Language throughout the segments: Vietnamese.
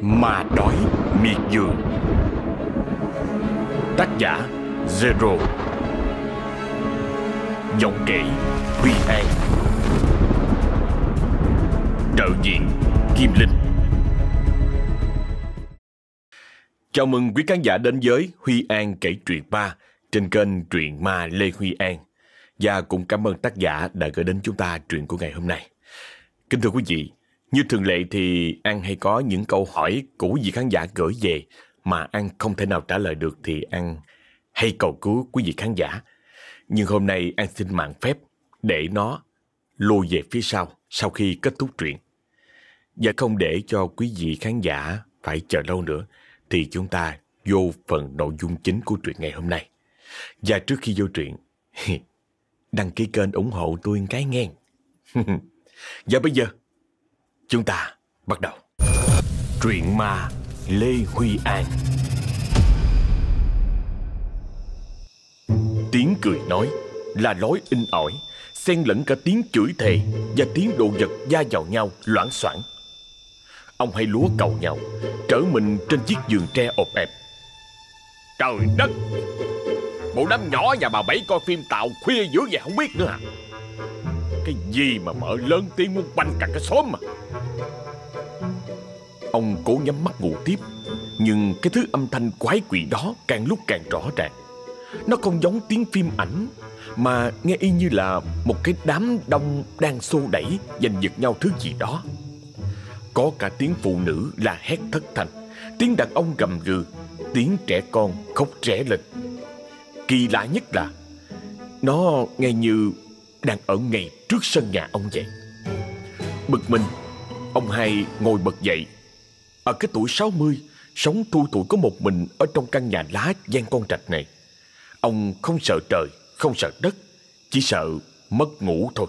Ma đói miệt vườn Tác giả Zero Giọng kể Huy An Trợ diện Kim Linh Chào mừng quý khán giả đến với Huy An kể truyện ma trên kênh truyện ma Lê Huy An. Và cũng cảm ơn tác giả đã gửi đến chúng ta truyện của ngày hôm nay. Kính thưa quý vị, như thường lệ thì An hay có những câu hỏi của vị khán giả gửi về mà An không thể nào trả lời được thì An hay cầu cứu quý vị khán giả. Nhưng hôm nay An xin mạng phép để nó lùi về phía sau sau khi kết thúc truyện. Và không để cho quý vị khán giả phải chờ lâu nữa thì chúng ta vô phần nội dung chính của truyện ngày hôm nay. Và trước khi vô truyện, đăng ký kênh ủng hộ tôi cái nghe. Và bây giờ, chúng ta bắt đầu. Truyện ma Lê Huy An Tiếng cười nói là lối in ỏi, xen lẫn cả tiếng chửi thề và tiếng đồ vật da vào nhau loãng xoảng. Ông hay lúa cầu nhau, trở mình trên chiếc giường tre ộp ẹp. Trời đất! Bộ đám nhỏ nhà bà Bảy coi phim tạo khuya dữ vậy không biết nữa à cái gì mà mở lớn tiếng muốn banh cả cái xóm mà? Ông cố nhắm mắt ngủ tiếp, Nhưng cái thứ âm thanh quái quỷ đó càng lúc càng rõ ràng. Nó không giống tiếng phim ảnh, Mà nghe y như là một cái đám đông đang xô đẩy giành giật nhau thứ gì đó. Có cả tiếng phụ nữ là hét thất thanh. Tiếng đàn ông gầm gừ, Tiếng trẻ con khóc trẻ lên. Kỳ lạ nhất là, Nó nghe như đang ở ngay trước sân nhà ông vậy. Bực mình, Ông hai ngồi bật dậy. Ở cái tuổi 60 Sống thui tuổi có một mình Ở trong căn nhà lá gian con trạch này. Ông không sợ trời, Không sợ đất, Chỉ sợ mất ngủ thôi.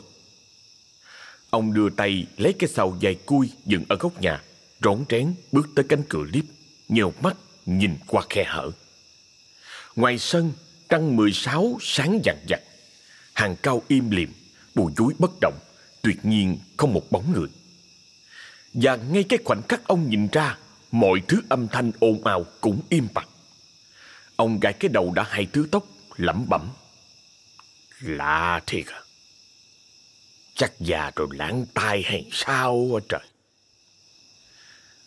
Ông đưa tay lấy cái sào dài cui dựng ở góc nhà, Rón rén bước tới cánh cửa liếp Nhèo mắt nhìn qua khe hở. Ngoài sân, Trăng 16 sáng vàng vặt. Hàng cao im lìm Bùi dúi bất động, Tuyệt nhiên không một bóng người. Và ngay cái khoảnh khắc ông nhìn ra, Mọi thứ âm thanh ồn ào cũng im bặt. Ông gãi cái đầu đã hai thứ tóc, lẩm bẩm. Lạ thiệt à. Chắc già rồi lãng tai hay sao à trời.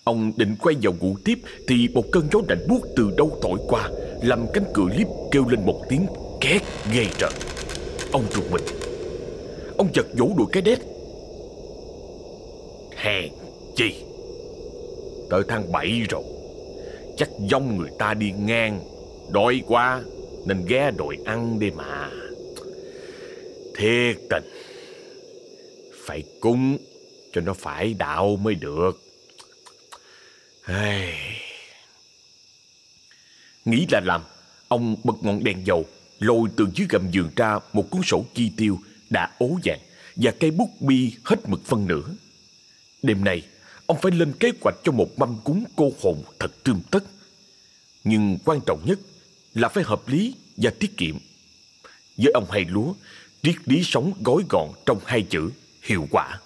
Ông định quay vào ngủ tiếp Thì một cơn gió lạnh buốt từ đâu thổi qua, Làm cánh cửa liếp kêu lên một tiếng két ghê trời. Ông rụt mình. Ông chật vỗ đuổi cái đét. Hèn chi. Tới tháng 7 rồi, Chắc dông người ta đi ngang, Đói quá, Nên ghé đòi ăn đi mà. Thiệt tình. Phải cúng Cho nó phải đạo mới được. Ai... Nghĩ là làm, Ông bật ngọn đèn dầu. Lôi từ dưới gầm giường ra Một cuốn sổ chi tiêu đã ố vàng Và cây bút bi hết mực phân nửa. Đêm nay, Ông phải lên kế hoạch cho một mâm cúng cô hồn thật tươm tất. Nhưng quan trọng nhất Là phải hợp lý và tiết kiệm. Với ông hay lúa, Triết lý sống gói gọn trong hai chữ Hiệu quả.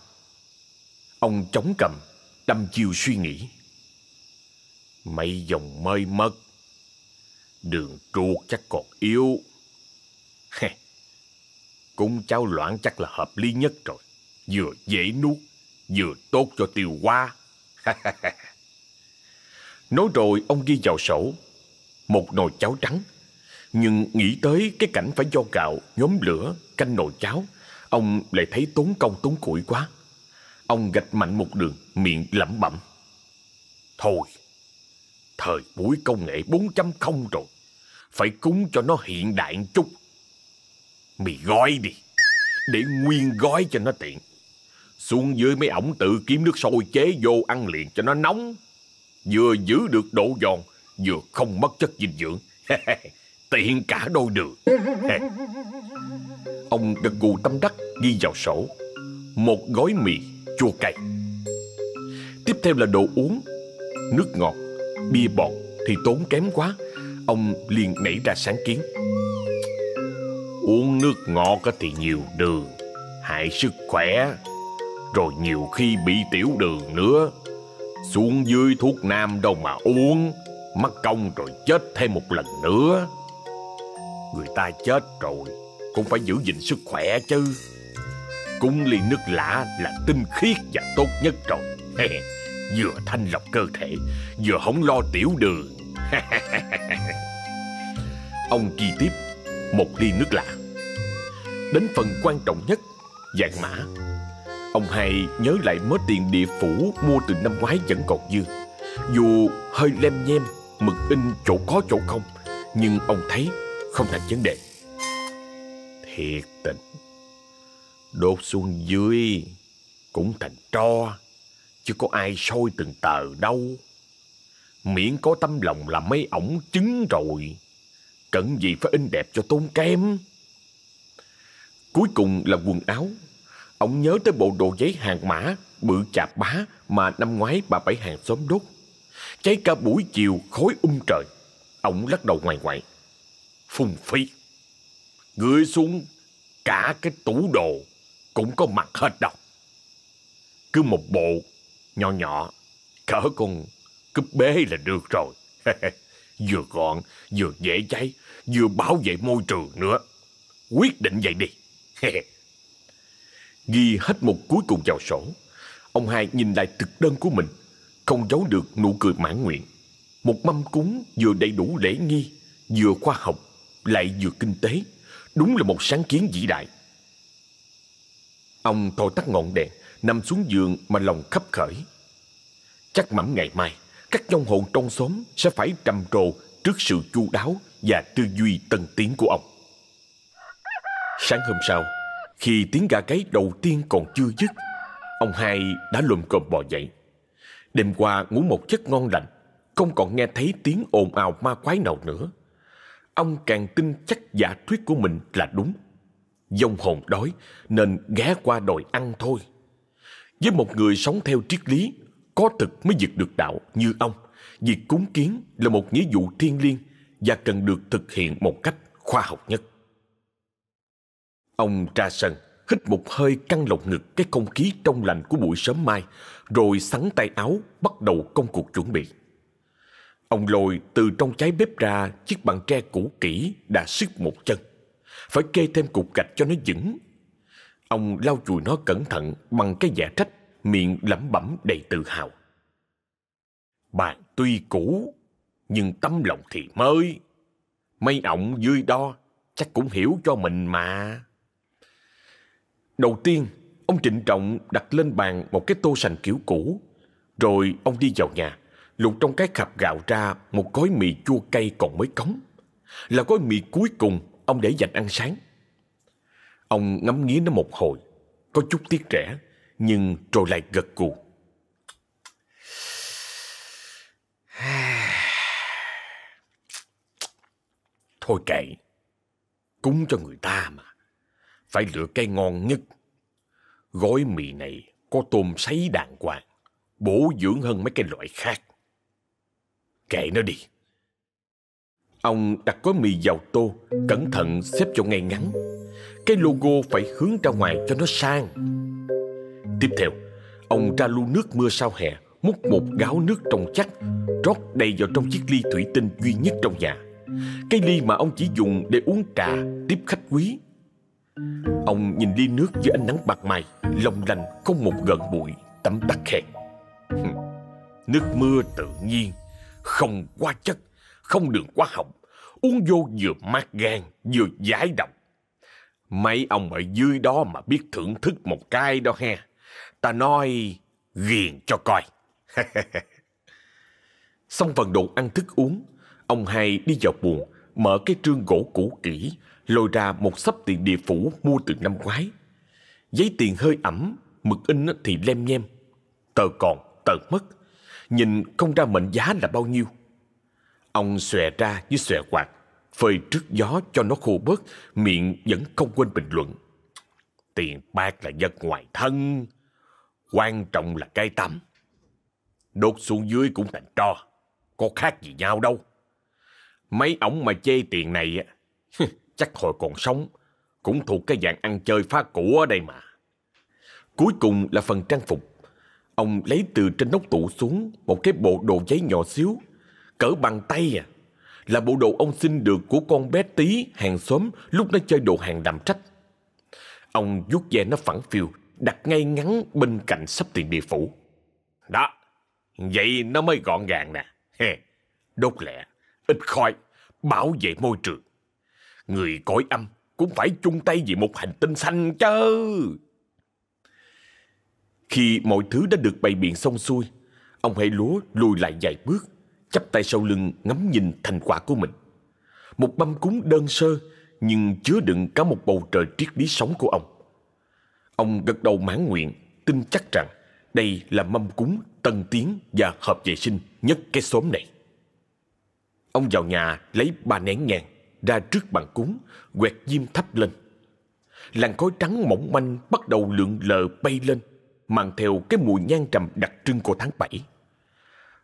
Ông chống cầm Đâm chiêu suy nghĩ. Mấy dòng mây mất, Đường truột chắc còn yếu. Cung cháo loãng chắc là hợp lý nhất rồi. Vừa dễ nuốt Vừa tốt cho tiêu hóa. Nói rồi ông ghi vào sổ. Một nồi cháo trắng. Nhưng nghĩ tới cái cảnh phải do gạo Nhóm lửa, canh nồi cháo Ông lại thấy tốn công tốn củi quá. Ông gạch mạnh một đường Miệng lẩm bẩm. Thôi Thời buổi công nghệ 4.0 rồi. Phải cúng cho nó hiện đại chút. Mì gói đi. Để nguyên gói cho nó tiện. Xuống dưới mấy ổng tự kiếm nước sôi chế vô ăn liền cho nó nóng. Vừa giữ được độ giòn, Vừa không mất chất dinh dưỡng. Tiện cả đôi đường. Ông gật gù tâm đắc ghi vào sổ. Một gói mì, chua cay. Tiếp theo là đồ uống. Nước ngọt, Bia bọt thì tốn kém quá. Ông liền nảy ra sáng kiến. Uống nước ngọt thì nhiều đường, Hại sức khỏe. Rồi nhiều khi bị tiểu đường nữa. Xuống dưới thuốc nam đâu mà uống Mất công rồi chết thêm một lần nữa. Người ta chết rồi, Cũng phải giữ gìn sức khỏe chứ. Cúng ly nước lã là tinh khiết và tốt nhất rồi. Vừa thanh lọc cơ thể, Vừa không lo tiểu đường. Ông chi tiếp một ly nước lạ. Đến phần quan trọng nhất Dạng mã. Ông hai nhớ lại mớ tiền địa phủ Mua từ năm ngoái vẫn còn dư. Dù hơi lem nhem, Mực in chỗ có chỗ không, Nhưng ông thấy không thành vấn đề. Thiệt tình. Đốt xuống dưới Cũng thành tro, Chứ có ai sôi từng tờ đâu. Miễn có tâm lòng là mấy ổng chứng rồi. Cần gì phải in đẹp cho tốn kém. Cuối cùng là quần áo. Ông nhớ tới bộ đồ giấy hàng mã, Bự chạp bá Mà năm ngoái bà bảy hàng xóm đốt. Cháy cả buổi chiều khói um trời. Ông lắc đầu ngoài ngoại. Phung phí. Gửi xuống cả cái tủ đồ Cũng có mặt hết đâu. Cứ một bộ Nhỏ nhỏ, Cỡ con cúp bế là được rồi. Vừa gọn, Vừa dễ cháy. Vừa bảo vệ môi trường nữa. Quyết định vậy đi. Ghi hết một cuối cùng vào sổ. Ông hai nhìn lại thực đơn của mình. Không giấu được nụ cười mãn nguyện. Một mâm cúng vừa đầy đủ lễ nghi, Vừa khoa học, Lại vừa kinh tế. Đúng là một sáng kiến vĩ đại. Ông thổi tắt ngọn đèn, Nằm xuống giường mà lòng khắp khởi. Chắc mẩm ngày mai, Các dòng hồn trong xóm Sẽ phải trầm trồ trước sự chu đáo và tư duy tân tiến của ông. Sáng hôm sau, Khi tiếng gà gáy đầu tiên còn chưa dứt, Ông hai đã lùm cồm bò dậy. Đêm qua ngủ một giấc ngon lành, Không còn nghe thấy tiếng ồn ào ma quái nào nữa. Ông càng tin chắc giả thuyết của mình là đúng. Dông hồn đói Nên ghé qua đòi ăn thôi. Với một người sống theo triết lý, Có thực mới diệt được đạo như ông, Việc cúng kiến là một nghĩa vụ thiêng liêng và cần được thực hiện một cách khoa học nhất Ông ra sân, hít một hơi căng lồng ngực cái không khí trong lành của buổi sớm mai, rồi sắn tay áo bắt đầu công cuộc chuẩn bị. Ông lôi từ trong cháy bếp ra chiếc bàn tre cũ kỹ đã sức một chân. Phải kê thêm cục gạch cho nó vững. Ông lau chùi nó cẩn thận bằng cái giả trách, miệng lẩm bẩm đầy tự hào. Bàn tuy cũ, nhưng tấm lòng thì mới. Mấy ổng dưới đó chắc cũng hiểu cho mình mà. Đầu tiên, ông trịnh trọng đặt lên bàn một cái tô sành kiểu cũ. Rồi ông đi vào nhà, lục trong cái khạp gạo ra một gói mì chua cay còn mới cống. Là gói mì cuối cùng ông để dành ăn sáng. Ông ngắm nghía nó một hồi, có chút tiếc rẻ, nhưng rồi lại gật gù. Thôi kệ, cúng cho người ta mà phải lựa cây ngon nhất. Gói mì này có tôm sấy đàng hoàng, bổ dưỡng hơn mấy cái loại khác. Kệ nó đi. Ông đặt gói mì vào tô, cẩn thận xếp cho ngay ngắn. Cái logo phải hướng ra ngoài cho nó sang. Tiếp theo, ông ra lu nước mưa sau hè, múc một gáo nước trong chắc, rót đầy vào trong chiếc ly thủy tinh duy nhất trong nhà. Cái ly mà ông chỉ dùng để uống trà, tiếp khách quý. Ông nhìn ly nước dưới ánh nắng bạc mày Long lành không một gần bụi tấm tắc khen. Nước mưa tự nhiên Không quá chất Không đường quá hỏng Uống vô vừa mát gan Vừa giải độc. Mấy ông ở dưới đó mà biết thưởng thức một cái đó he Ta nói ghiền cho coi. Xong phần đồ ăn thức uống Ông hai đi vào buồng Mở cái trương gỗ cũ kỹ lôi ra một sấp tiền địa phủ mua từ năm ngoái. Giấy tiền hơi ẩm, mực in thì lem nhem. Tờ còn, tờ mất. Nhìn không ra mệnh giá là bao nhiêu. Ông xòe ra như xòe quạt, phơi trước gió cho nó khô bớt, miệng vẫn không quên bình luận. Tiền bạc là vật ngoài thân, quan trọng là cái tâm. Đốt xuống dưới cũng thành tro, có khác gì nhau đâu. Mấy ổng mà chê tiền này chắc hồi còn sống, cũng thuộc cái dạng ăn chơi phá củ ở đây mà. Cuối cùng là phần trang phục. Ông lấy từ trên nóc tủ xuống một cái bộ đồ giấy nhỏ xíu, cỡ bằng tay à. Là bộ đồ ông xin được của con bé tí hàng xóm lúc nó chơi đồ hàng đàm trách. Ông vuốt ve nó phẳng phiu, đặt ngay ngắn bên cạnh sắp tiền địa phủ. Đó, vậy nó mới gọn gàng nè. He, đốt lẹ, ít khói, bảo vệ môi trường. Người cõi âm cũng phải chung tay vì một hành tinh xanh chứ. Khi mọi thứ đã được bày biện xong xuôi, ông hãy lúa lùi lại vài bước, chắp tay sau lưng ngắm nhìn thành quả của mình. Một mâm cúng đơn sơ nhưng chứa đựng cả một bầu trời triết lý sống của ông. Ông gật đầu mãn nguyện, tin chắc rằng đây là mâm cúng tân tiến và hợp vệ sinh nhất cái xóm này. Ông vào nhà lấy ba nén nhang ra trước bàn cúng, quẹt diêm thắp lên. Làn khói trắng mỏng manh bắt đầu lượn lờ bay lên, mang theo cái mùi nhang trầm đặc trưng của tháng 7.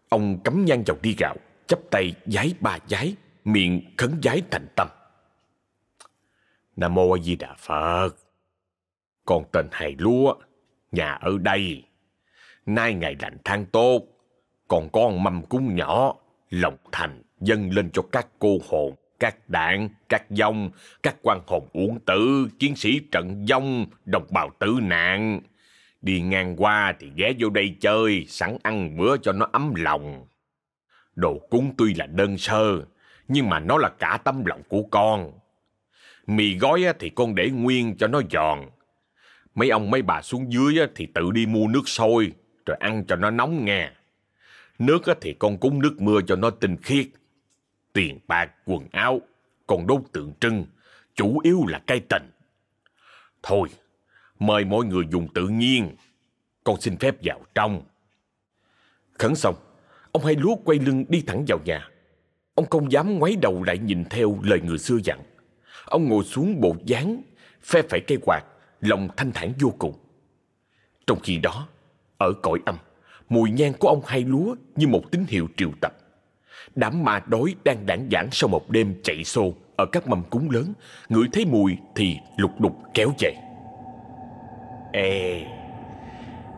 Ông cắm nhang vào đi gạo, chắp tay giái ba giái, miệng khấn giái thành tâm. Nam Mô A Di Đà Phật. Con tên Hài Lúa, nhà ở đây. Nay ngày lành tháng tốt, còn con mâm cúng nhỏ, lòng thành dâng lên cho các cô hồn, các đạn, các dông, các quan hồn uổng tử, chiến sĩ trận dông, đồng bào tử nạn. Đi ngang qua thì ghé vô đây chơi, sẵn ăn bữa cho nó ấm lòng. Đồ cúng tuy là đơn sơ, nhưng mà nó là cả tâm lòng của con. Mì gói thì con để nguyên cho nó giòn. Mấy ông mấy bà xuống dưới thì tự đi mua nước sôi, rồi ăn cho nó nóng nghe. Nước thì con cúng nước mưa cho nó tinh khiết. Tiền bạc, quần áo, còn đốt tượng trưng, chủ yếu là cây tình. Thôi, mời mọi người dùng tự nhiên. Con xin phép vào trong. Khấn xong, ông hai lúa quay lưng đi thẳng vào nhà. Ông không dám ngoái đầu lại nhìn theo lời người xưa dặn. Ông ngồi xuống bộ dáng, phe phải cây quạt, lòng thanh thản vô cùng. Trong khi đó, ở cõi âm, mùi nhang của ông hai lúa như một tín hiệu triệu tập. Đám ma đói đang đảng giảng sau một đêm chạy xô ở các mâm cúng lớn, ngửi thấy mùi thì lục đục kéo về. Ê,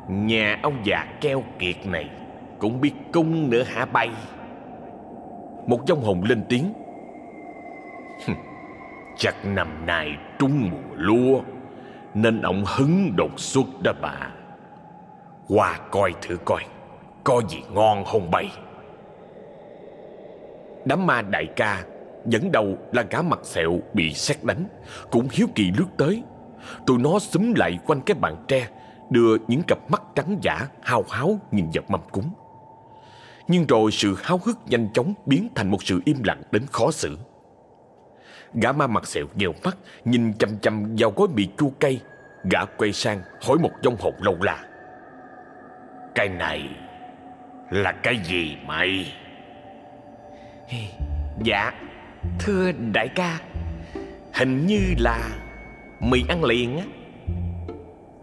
nhà ông già keo kiệt này cũng biết cung nữa hả bay? Một dông hồng lên tiếng. Chắc năm nay trúng mùa lúa, nên ông hứng đột xuất đó bà. Qua coi thử coi, có gì ngon không bay? Đám ma đại ca, Dẫn đầu là gã mặt sẹo bị xét đánh, Cũng hiếu kỳ lướt tới. Tụi nó xúm lại quanh cái bàn tre, Đưa những cặp mắt trắng giả Hào háo nhìn vào mâm cúng. Nhưng rồi sự háo hức nhanh chóng Biến thành một sự im lặng đến khó xử. Gã ma mặt sẹo nhèo mắt, Nhìn chăm chăm vào gói mì chua cay. Gã quay sang hỏi một dông hồn lâu la. Cái này Là cái gì mày? Dạ Thưa đại ca. Hình như là Mì ăn liền á.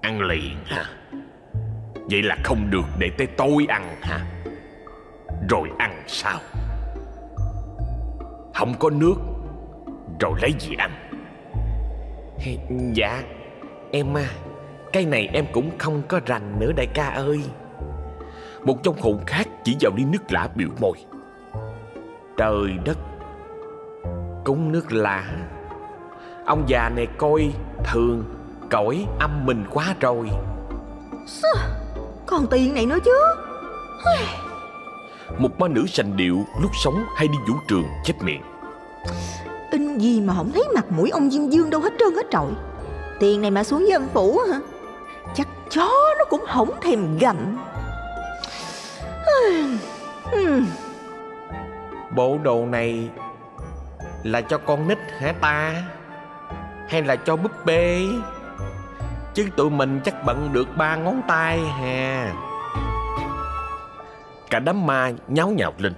Ăn liền hả? Vậy là không được để tới tôi ăn hả? Rồi ăn sao? Không có nước Rồi lấy gì ăn? Dạ Em à Cái này em cũng không có rành nữa đại ca ơi. Một trong hồn khác chỉ vào ly nước lạ biểu môi Trời đất. Cúng nước lạ Ông già này coi thường Cõi âm mình quá rồi. Còn tiền này nữa chứ. Một ma nữ sành điệu lúc sống hay đi vũ trường chép miệng. In gì mà không thấy mặt mũi ông Diêm Dương đâu hết trơn hết trọi. Tiền này mà xuống với âm phủ hả? Chắc chó nó cũng không thèm gặm. Hmm. Bộ đồ này Là cho con nít hả ta? Hay là cho búp bê? Chứ tụi mình chắc bận được ba ngón tay hà. Cả đám ma nháo nhào lên,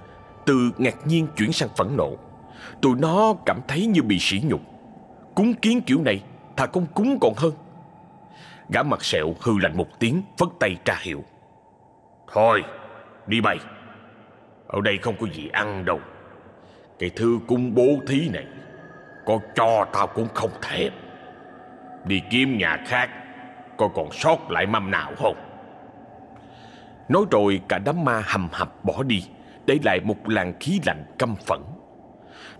Từ ngạc nhiên chuyển sang phẫn nộ. Tụi nó cảm thấy như bị sỉ nhục. Cúng kiến kiểu này, Thà con cúng còn hơn. Gã mặt sẹo hư lạnh một tiếng, Phất tay tra hiệu. Thôi, đi bay. Ở đây không có gì ăn đâu. Cái thư cung bố thí này, Có cho tao cũng không thèm. Đi kiếm nhà khác Coi còn sót lại mâm nào không? Nói rồi cả đám ma hầm hập bỏ đi, Để lại một làn khí lạnh căm phẫn.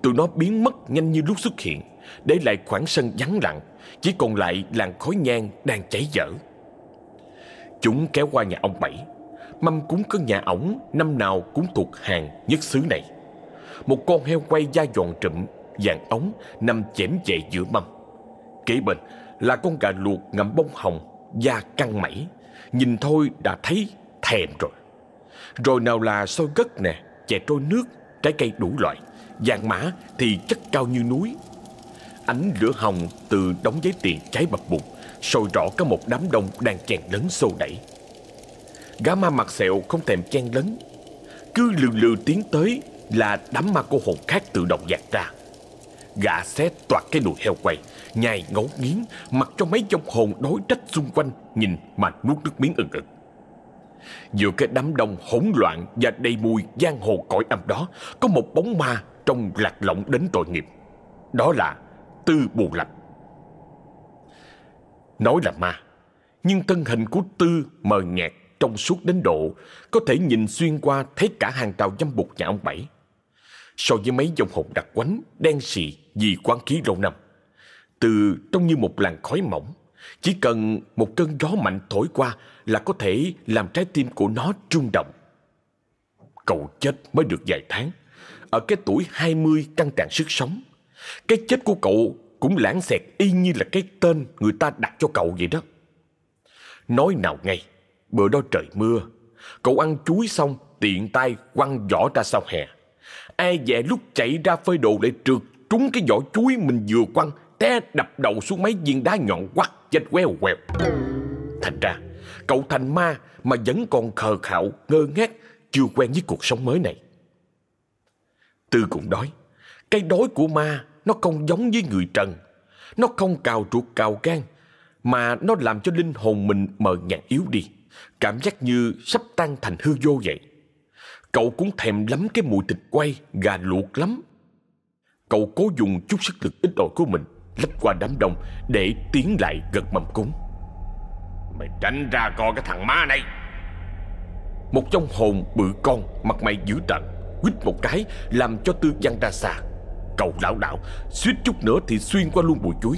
Tụi nó biến mất nhanh như lúc xuất hiện, Để lại khoảng sân vắng lặng, Chỉ còn lại làn khói nhang đang cháy dở. Chúng kéo qua nhà ông Bảy Mâm cúng có nhà ổng, Năm nào cũng thuộc hàng nhất xứ này. Một con heo quay da giòn trụm Vàng ống, nằm chém chệ giữa mâm. Kế bên là con gà luộc ngậm bông hồng, Da căng mẩy Nhìn thôi đã thấy thèm rồi. Rồi nào là xôi gất nè, Chè trôi nước, Trái cây đủ loại, Vàng mã thì chất cao như núi. Ánh lửa hồng từ đống giấy tiền cháy bập bùng, sôi rõ cả một đám đông đang chèn lớn xô đẩy. Gã ma mặt sẹo không thèm chen lấn. Cứ lừ lừ tiến tới Là đám ma cô hồn khác tự động dạt ra. Gã xé toạt cái nồi heo quay, Nhai ngấu nghiến, Mặc cho mấy trong hồn đối trách xung quanh, Nhìn mà nuốt nước miếng ừng ực. Giữa cái đám đông hỗn loạn Và đầy mùi giang hồ cõi âm đó, Có một bóng ma trông lạc lõng đến tội nghiệp. Đó là Tư Bù Lập Nói là ma, Nhưng thân hình của Tư mờ nhạt trong suốt đến độ Có thể nhìn xuyên qua thấy cả hàng rào dâm bục nhà ông Bảy. So với mấy dòng hồn đặc quánh, Đen xì vì quán khí lâu năm. Từ trông như một làn khói mỏng, Chỉ cần một cơn gió mạnh thổi qua Là có thể làm trái tim của nó rung động. Cậu chết mới được vài tháng. Ở cái tuổi 20 căng tràn sức sống, Cái chết của cậu cũng lãng xẹt y như là cái tên người ta đặt cho cậu vậy đó. Nói nào ngay Bữa đó trời mưa. Cậu ăn chuối xong, tiện tay quăng vỏ ra sau hè. Ai dè lúc chạy ra phơi đồ để trượt Trúng cái vỏ chuối mình vừa quăng, Té đập đầu xuống mấy viên đá nhọn quắt Chết queo quẹo. Thành ra, Cậu thành ma mà vẫn còn khờ khạo, Ngơ ngác, Chưa quen với cuộc sống mới này. Tư cũng đói Cái đói của ma Nó không giống với người trần. Nó không cào ruột cào gan, Mà nó làm cho linh hồn mình mờ nhạt yếu đi. Cảm giác như sắp tan thành hư vô vậy Cậu cũng thèm lắm cái mùi thịt quay, gà luộc lắm. Cậu cố dùng chút sức lực ít ỏi của mình lách qua đám đông để tiến lại gần mâm cúng. Mày tránh ra coi cái thằng ma này. Một trong hồn bự con mặt mày dữ tợn quýt một cái làm cho tư văn ra xa. Cậu lão đạo suýt chút nữa thì xuyên qua luôn bụi chuối.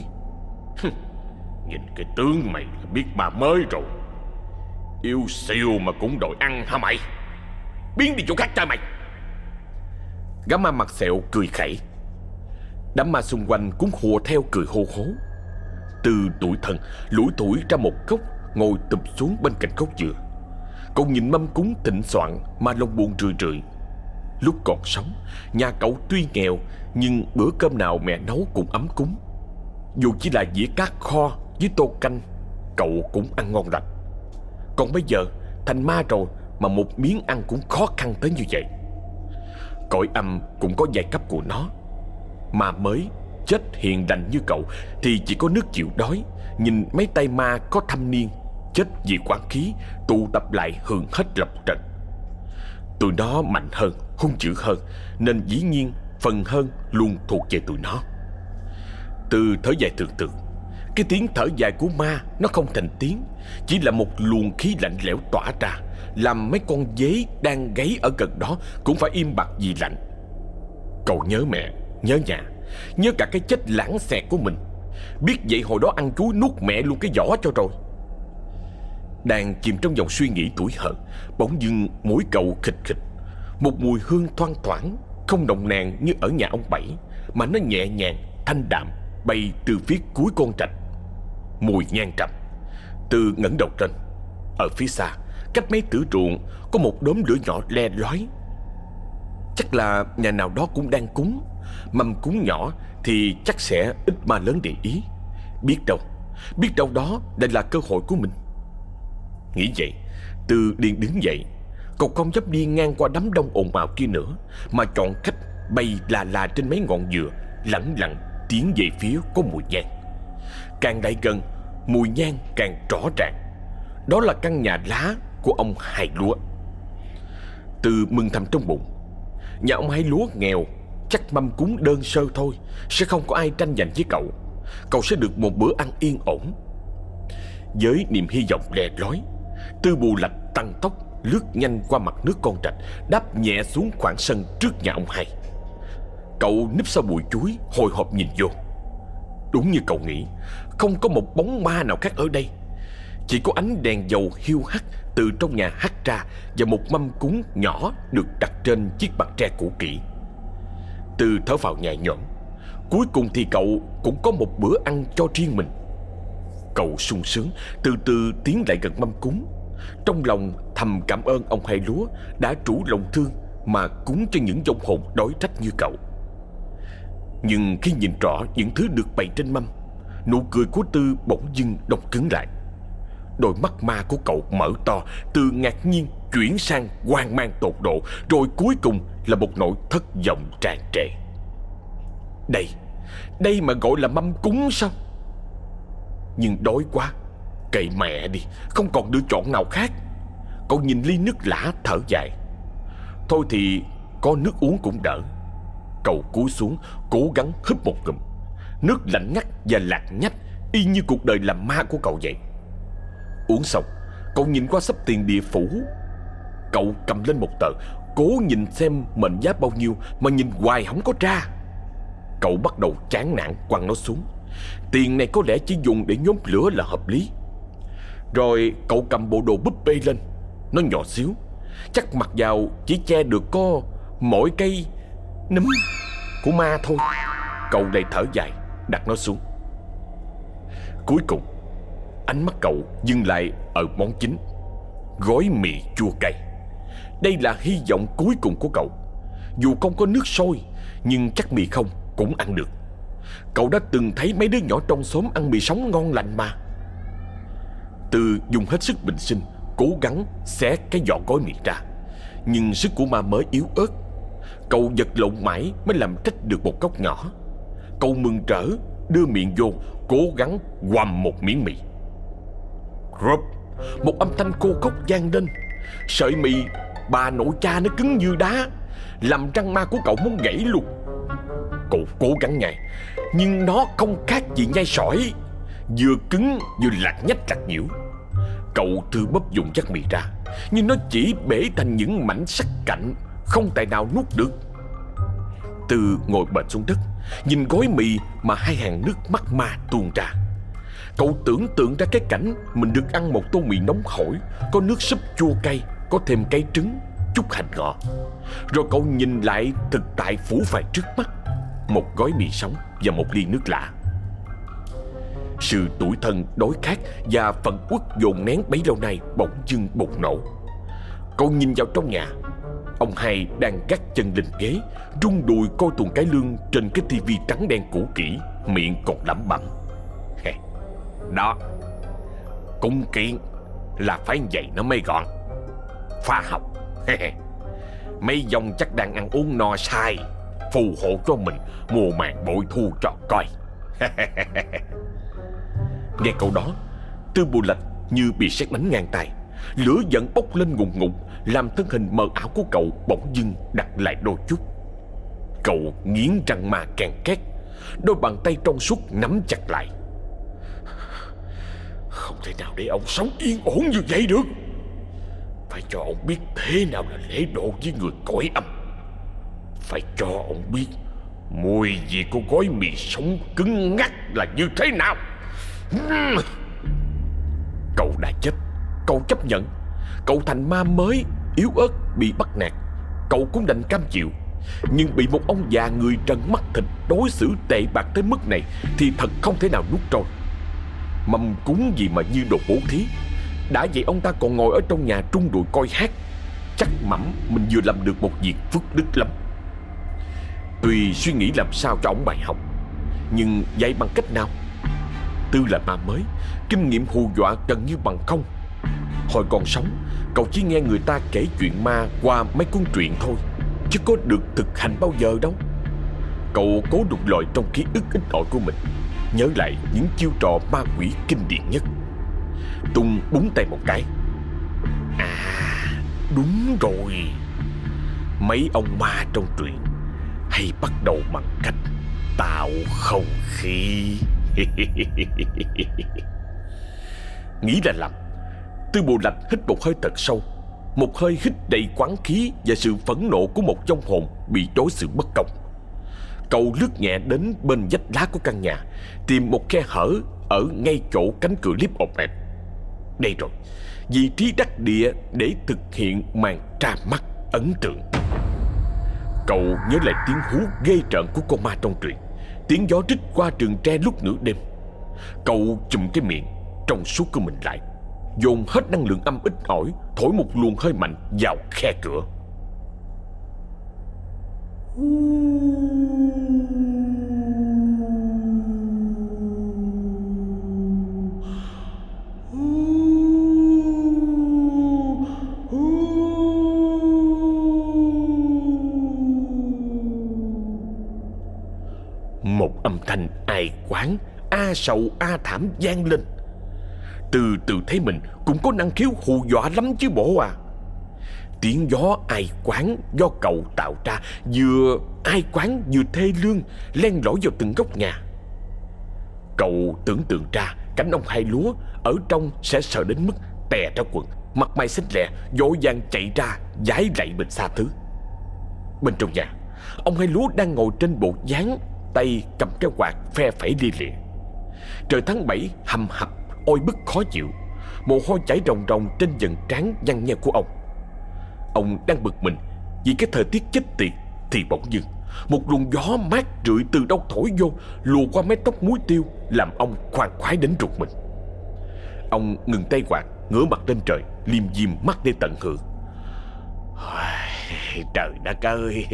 Nhìn cái tướng mày là biết bà mới rồi. Yêu siêu mà cũng đòi ăn hả mày? Biến đi chỗ khác chơi mày. Gã ma mặt sẹo cười khẩy. Đám ma xung quanh cũng hùa theo cười hô hố. Từ tuổi thần lủi tuổi ra một góc, Ngồi tụp xuống bên cạnh gốc dừa. Cậu nhìn mâm cúng thịnh soạn Mà lòng buồn rười rượi. Lúc còn sống, Nhà cậu tuy nghèo, Nhưng bữa cơm nào mẹ nấu cũng ấm cúng. Dù chỉ là dĩa cá kho với tô canh, Cậu cũng ăn ngon lành. Còn bây giờ, thành ma rồi mà một miếng ăn cũng khó khăn tới như vậy. Cõi âm cũng có giai cấp của nó, Mà mới chết hiền lành như cậu Thì chỉ có nước chịu đói. Nhìn mấy tay ma có thâm niên, Chết vì quán khí, Tụ tập lại hưởng hết lập trận. Tụi nó mạnh hơn, Hung dữ hơn, Nên dĩ nhiên phần hơn luôn thuộc về tụi nó. Từ thế dài tưởng tượng cái tiếng thở dài của ma Nó không thành tiếng Chỉ là một luồng khí lạnh lẽo tỏa ra làm mấy con dế đang gáy ở gần đó Cũng phải im bặt vì lạnh. Cậu nhớ mẹ, nhớ nhà Nhớ cả cái chết lãng xẹt của mình. Biết vậy hồi đó ăn chuối nuốt mẹ luôn cái vỏ cho rồi. Đang chìm trong dòng suy nghĩ tuổi hận Bỗng dưng mũi cậu khịch khịch. Một mùi hương thoang thoảng Không nồng nàn như ở nhà ông Bảy Mà nó nhẹ nhàng, thanh đạm Bay từ phía cuối con trạch Mùi nhang trầm. Từ ngẩng đầu trên Ở phía xa, Cách mấy tử ruộng, Có một đốm lửa nhỏ le lói. Chắc là nhà nào đó cũng đang cúng. Mâm cúng nhỏ Thì chắc sẽ ít ma lớn để ý. Biết đâu Biết đâu đó đây là cơ hội của mình. Nghĩ vậy Từ liền đứng dậy. Cậu không dám đi ngang qua đám đông ồn ào kia nữa, Mà chọn cách bay là là trên mấy ngọn dừa, Lẳng lặng tiến về phía có mùi nhang. Càng lại gần, Mùi nhang càng rõ ràng. Đó là căn nhà lá của ông Hai Lúa. Từ mừng thầm trong bụng, Nhà ông Hai Lúa nghèo, Chắc mâm cúng đơn sơ thôi, Sẽ không có ai tranh giành với cậu. Cậu sẽ được một bữa ăn yên ổn. Với niềm hy vọng lè lói, Tư bù lạch tăng tốc Lướt nhanh qua mặt nước con trạch, Đáp nhẹ xuống khoảng sân trước nhà ông hai. Cậu núp sau bụi chuối, Hồi hộp nhìn vô. Đúng như cậu nghĩ không có một bóng ma nào khác ở đây. Chỉ có ánh đèn dầu hiu hắt Từ trong nhà hắt ra Và một mâm cúng nhỏ Được đặt trên chiếc bàn tre cũ kỹ. Từ thở vào nhẹ nhõm, Cuối cùng thì cậu cũng có một bữa ăn cho riêng mình. Cậu sung sướng, Từ từ tiến lại gần mâm cúng. Trong lòng thầm cảm ơn ông hai lúa Đã trủ lòng thương Mà cúng cho những dòng hồn đói trách như cậu. Nhưng khi nhìn rõ những thứ được bày trên mâm Nụ cười của Tư bỗng dưng đông cứng lại. Đôi mắt ma của cậu mở to, Từ ngạc nhiên chuyển sang hoang mang tột độ, Rồi cuối cùng là một nỗi thất vọng tràn trề. Đây Đây mà gọi là mâm cúng sao? Nhưng đói quá Kệ mẹ đi, Không còn lựa chọn nào khác. Cậu nhìn ly nước lã thở dài. Thôi thì có nước uống cũng đỡ. Cậu cúi xuống, Cố gắng húp một ngụm. Nước lạnh ngắt và lạc nhách, Y như cuộc đời làm ma của cậu vậy. Uống xong, Cậu nhìn qua sắp tiền địa phủ. Cậu cầm lên một tờ, Cố nhìn xem mệnh giá bao nhiêu Mà nhìn hoài không có ra. Cậu bắt đầu chán nản, quăng nó xuống. Tiền này có lẽ chỉ dùng để nhóm lửa là hợp lý. Rồi cậu cầm bộ đồ búp bê lên, Nó nhỏ xíu. Chắc mặc vào chỉ che được có mỗi cây nấm của ma thôi. Cậu đầy thở dài. Đặt nó xuống. Cuối cùng, Ánh mắt cậu dừng lại ở món chính, Gói mì chua cay. Đây là hy vọng cuối cùng của cậu. Dù không có nước sôi, Nhưng chắc mì không cũng ăn được. Cậu đã từng thấy mấy đứa nhỏ trong xóm ăn mì sống ngon lành mà. Từ dùng hết sức bình sinh, Cố gắng xé cái vỏ gói mì ra. Nhưng sức của ma mới yếu ớt. Cậu giật lộn mãi mới làm trách được một cốc nhỏ. Cậu mừng trở, đưa miệng vô, Cố gắng quằm một miếng mì. Rụp, Một âm thanh cô khóc gian lên. Sợi mì, bà nội cha nó cứng như đá, Làm răng ma của cậu muốn gãy luôn. Cậu cố gắng nhai Nhưng nó không khác gì nhai sỏi, Vừa cứng vừa lạc nhách lạc nhiễu. Cậu thư bấp dùng chắc mì ra, Nhưng nó chỉ bể thành những mảnh sắc cạnh, Không tài nào nuốt được. Từ ngồi bệt xuống đất, Nhìn gói mì mà hai hàng nước mắt ma tuôn ra. Cậu tưởng tượng ra cái cảnh Mình được ăn một tô mì nóng hổi, Có nước súp chua cay, Có thêm cái trứng, Chút hành ngọ Rồi cậu nhìn lại thực tại phủ phàng trước mắt, Một gói mì sống Và một ly nước lạ Sự tuổi thân, đói khát Và phận uất dồn nén bấy lâu nay Bỗng dưng bùng nổ. Cậu nhìn vào trong nhà Ông hai đang gác chân lên ghế, Rung đùi coi tuần cái lương Trên cái tivi trắng đen cũ kỹ, Miệng còn lẩm bẩm. Đó Cung kiện Là phải vậy nó mới gọn. Pha học Mấy dòng chắc đang ăn uống no sai, Phù hộ cho mình, Mùa màng bội thu trò coi. Nghe câu đó, Tư bù lạch như bị sét đánh ngang tay. Lửa giận bốc lên ngùng ngục làm thân hình mờ ảo của cậu bỗng dưng đặt lại đôi chút. Cậu nghiến răng mà càng két, Đôi bàn tay trong suốt nắm chặt lại. Không thể nào để ông sống yên ổn như vậy được. Phải cho ông biết thế nào là lễ độ với người cõi âm. Phải cho ông biết Mùi vị của gói mì sống cứng ngắt là như thế nào. Cậu đã chết, Cậu chấp nhận. Cậu thành ma mới, Yếu ớt, bị bắt nạt. Cậu cũng đành cam chịu. Nhưng bị một ông già người trần mắt thịt Đối xử tệ bạc tới mức này Thì thật không thể nào nuốt trôi. Mầm cúng gì mà như đồ bố thí. Đã vậy ông ta còn ngồi ở trong nhà trung đùi coi hát. Chắc mẩm, mình vừa làm được một việc phước đức lắm. Tùy suy nghĩ làm sao cho ông bài học, Nhưng dạy bằng cách nào? Tư là ma mới, Kinh nghiệm hù dọa gần như bằng không. Hồi còn sống, Cậu chỉ nghe người ta kể chuyện ma Qua mấy cuốn truyện thôi, Chứ có được thực hành bao giờ đâu. Cậu cố đục lọi trong ký ức ít ỏi của mình, Nhớ lại những chiêu trò ma quỷ kinh điển nhất. Tung búng tay một cái. À đúng rồi. Mấy ông ma trong truyện Hay bắt đầu bằng cách Tạo không khí. Nghĩ là làm Tư bộ lạch hít một hơi thật sâu, Một hơi hít đầy quán khí Và sự phẫn nộ của một trong hồn Bị đối xử bất công. Cậu lướt nhẹ đến bên vách lá của căn nhà, Tìm một khe hở Ở ngay chỗ cánh cửa liếp ộp ẹp Đây rồi, Vị trí đắc địa để thực hiện màn tra mắt ấn tượng. Cậu nhớ lại tiếng hú ghê trợn của con ma trong truyện, Tiếng gió rít qua trường tre lúc nửa đêm. Cậu chùm cái miệng Trong suốt của mình lại. Dồn hết năng lượng âm ít ỏi, Thổi một luồng hơi mạnh vào khe cửa. Một âm thanh ai quán, A sầu A thảm gian lên. Từ từ thấy mình Cũng có năng khiếu hù dọa lắm chứ bộ à. Tiếng gió ai quán do cậu tạo ra, Vừa ai quán vừa thê lương, Len lỏi vào từng góc nhà. Cậu tưởng tượng ra, Cánh ông hai lúa Ở trong sẽ sợ đến mức tè ra quần, Mặt mày xích lẹ Vội vàng chạy ra Giải lạy bình xa thứ. Bên trong nhà, Ông hai lúa đang ngồi trên bộ dáng Tay cầm cái quạt phe phẩy đi lịa. Trời tháng 7 hầm hập Ôi bức khó chịu. Mồ hôi chảy ròng ròng trên dần trán nhăn nheo của ông. Ông đang bực mình Vì cái thời tiết chết tiệt Thì bỗng dưng Một luồng gió mát rượi từ đâu thổi vô Lùa qua mái tóc muối tiêu Làm ông khoan khoái đến ruột mình. Ông ngừng tay quạt Ngửa mặt lên trời Liêm diêm mắt để tận hưởng. Trời đất ơi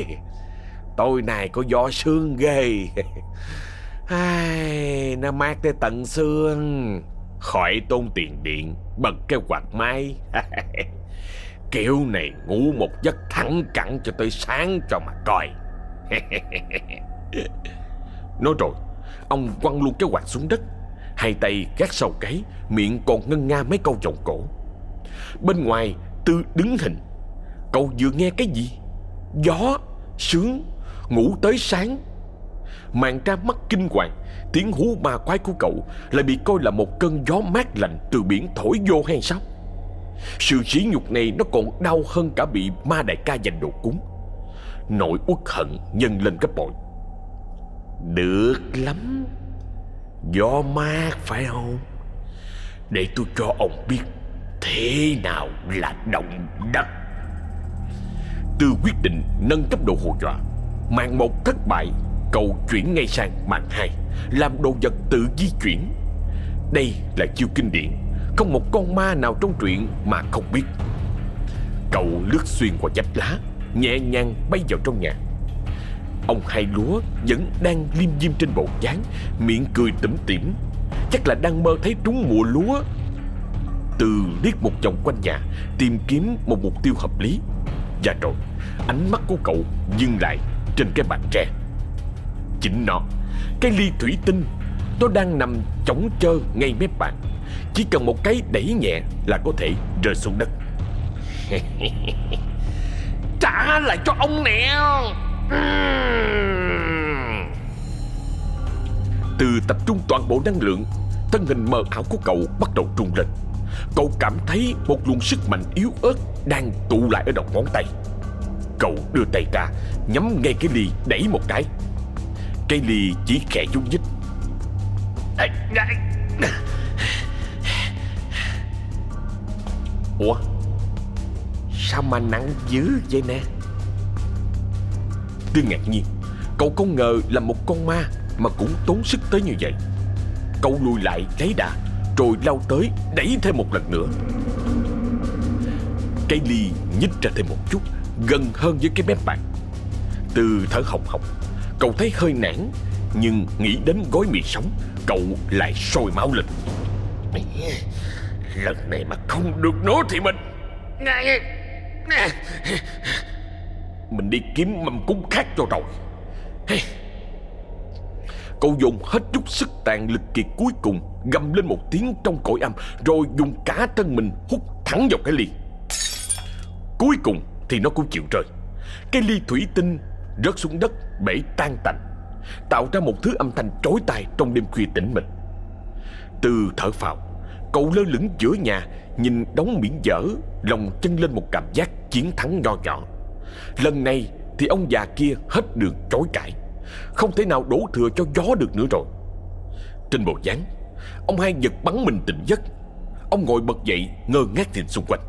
Tối nay có gió sương ghê. Ai, Nó mát tới tận xương. Khỏi tốn tiền điện, Bật cái quạt máy. Kiểu này ngủ một giấc thẳng cẳng cho tới sáng cho mà coi. Nói rồi, Ông quăng luôn cái quạt xuống đất. Hai tay gác sau cái Miệng còn ngân nga mấy câu vòng cổ. Bên ngoài, Tư đứng hình. Cậu vừa nghe cái gì? Gió, Sướng, Ngủ tới sáng. Màn ra mắt kinh hoàng. Tiếng hú ma quái của cậu Lại bị coi là một cơn gió mát lạnh Từ biển thổi vô hay sao Sự sỉ nhục này nó còn đau hơn cả bị ma đại ca giành đồ cúng. Nỗi uất hận nhân lên gấp bội. Được lắm. Gió mát phải không? Để tôi cho ông biết Thế nào là động đất. Tư quyết định nâng cấp độ hồ dọa Màn một thất bại Cậu chuyển ngay sang màn hai, Làm đồ vật tự di chuyển. Đây là chiêu kinh điển, Không một con ma nào trong truyện mà không biết. Cậu lướt xuyên qua vách lá Nhẹ nhàng bay vào trong nhà. Ông hai lúa vẫn đang liêm diêm trên bộ dáng, Miệng cười tủm tỉm. Chắc là đang mơ thấy trúng mùa lúa. Từ liếc một vòng quanh nhà, Tìm kiếm một mục tiêu hợp lý. Và rồi, Ánh mắt của cậu dừng lại trên cái bàn tre. Chính nó Cái ly thủy tinh, Nó đang nằm chống chơ ngay mép bàn. Chỉ cần một cái đẩy nhẹ Là có thể rơi xuống đất. Trả lại cho ông nè. Từ tập trung toàn bộ năng lượng, Thân hình mờ ảo của cậu bắt đầu trung lên. Cậu cảm thấy một luồng sức mạnh yếu ớt Đang tụ lại ở đầu ngón tay. Cậu đưa tay ra, Nhắm ngay cái ly, đẩy một cái. Cái ly chỉ khẽ nhúc nhích. Ủa? Sao mà nặng dữ vậy nè? Tư ngạc nhiên. Cậu không ngờ là một con ma Mà cũng tốn sức tới như vậy. Cậu lùi lại lấy đà, Rồi lao tới đẩy thêm một lần nữa. Cây ly nhích ra thêm một chút, Gần hơn với cái mép bàn. Từ thở hồng hộc Cậu thấy hơi nản, Nhưng nghĩ đến gói mì sống, Cậu lại sôi máu lên. Lần này mà không được nữa thì mình Mình đi kiếm mâm cúng khác cho rồi. Cậu dùng hết chút sức tàn lực kiệt cuối cùng, Gầm lên một tiếng trong cõi âm, Rồi dùng cả thân mình hút thẳng vào cái ly. Cuối cùng thì nó cũng chịu rơi. Cái ly thủy tinh rớt xuống đất, bể tan tành, Tạo ra một thứ âm thanh trối tai trong đêm khuya tĩnh mịch. Từ thở phào, Cậu lơ lửng giữa nhà, Nhìn đóng miễn dở Lòng chân lên một cảm giác chiến thắng nho nhỏ. Lần này thì ông già kia hết đường chối cãi, Không thể nào đổ thừa cho gió được nữa rồi. Trên bộ dáng, Ông hai giật bắn mình tỉnh giấc. Ông ngồi bật dậy, ngơ ngác nhìn xung quanh.